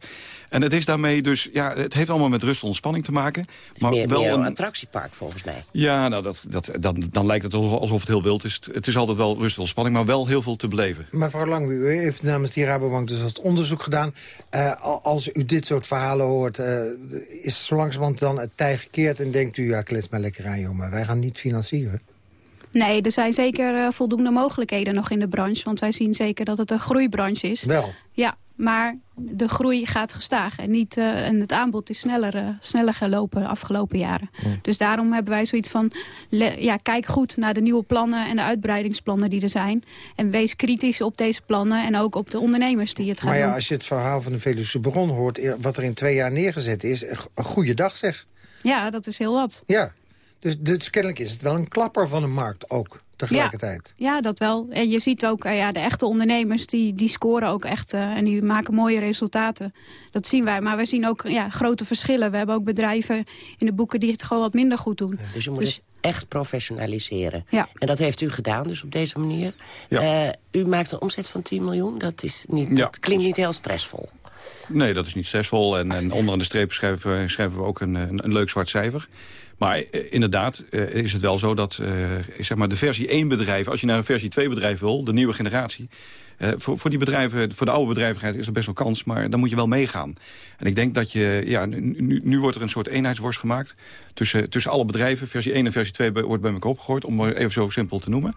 En het is daarmee dus, ja, het heeft allemaal met rust en ontspanning te maken. Maar meer, wel meer een een attractiepark volgens mij. Ja, nou, dat, dat, dan, dan lijkt het alsof het heel wild is. Het is altijd wel rust en ontspanning, maar wel heel veel te beleven. Mevrouw Lang, u heeft namens die Rabobank dus dat onderzoek gedaan. Uh, als u dit soort verhalen hoort, uh, is zo langzamerhand dan het tij gekeerd... en denkt u, ja, klets maar lekker aan, jongen. Wij gaan niet financieren. Nee, er zijn zeker uh, voldoende mogelijkheden nog in de branche. Want wij zien zeker dat het een groeibranche is. Wel? Ja, maar de groei gaat gestaag. En, niet, uh, en het aanbod is sneller, uh, sneller gelopen de afgelopen jaren. Dus daarom hebben wij zoiets van... ja, kijk goed naar de nieuwe plannen en de uitbreidingsplannen die er zijn. En wees kritisch op deze plannen en ook op de ondernemers die het gaan Maar ja, doen. als je het verhaal van de Veluwe Bron hoort... wat er in twee jaar neergezet is, een goede dag zeg. Ja, dat is heel wat. Ja, dus, dus kennelijk is het wel een klapper van de markt ook tegelijkertijd. Ja, ja, dat wel. En je ziet ook, uh, ja, de echte ondernemers, die, die scoren ook echt uh, en die maken mooie resultaten. Dat zien wij. Maar we zien ook ja, grote verschillen. We hebben ook bedrijven in de boeken die het gewoon wat minder goed doen. Dus je moet dus, het echt professionaliseren. Ja. En dat heeft u gedaan, dus op deze manier. Ja. Eh, u maakt een omzet van 10 miljoen. Dat, is niet, Ja. dat klinkt niet heel stressvol. Nee, dat is niet stressvol. En, en onderaan de streep schrijven, we- schrijven we ook een, een, een leuk zwart cijfer. Maar eh, inderdaad eh, is het wel zo dat eh, zeg maar de versie 1 bedrijven... als je naar een versie 2 bedrijf wil, de nieuwe generatie... voor, voor die bedrijven, voor de oude bedrijvigheid is er best wel kans... maar dan moet je wel meegaan. En ik denk dat je... Ja, nu, nu- wordt er een soort eenheidsworst gemaakt... tussen, tussen alle bedrijven. Versie 1 en versie 2 be- wordt bij elkaar opgegooid... om maar even zo simpel te noemen.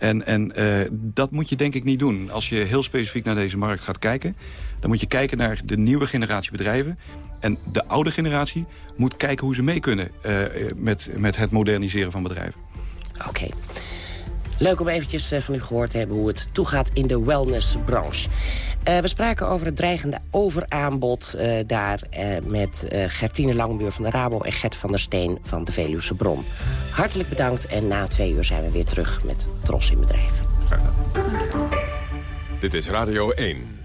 En, en eh, dat moet je denk ik niet doen. Als je heel specifiek naar deze markt gaat kijken... dan moet je kijken naar de nieuwe generatie bedrijven. En de oude generatie moet kijken hoe ze mee kunnen... eh, met, met het moderniseren van bedrijven. Oké. Leuk om eventjes eh, van u gehoord te hebben hoe het toegaat in de wellnessbranche. Eh, we spraken over het dreigende overaanbod eh, daar met Gertine Langbuur van de Rabo en Gert van der Steen van de Veluwse Bron. Hartelijk bedankt en na twee uur zijn we weer terug met Tros in Bedrijf. Dit is Radio 1.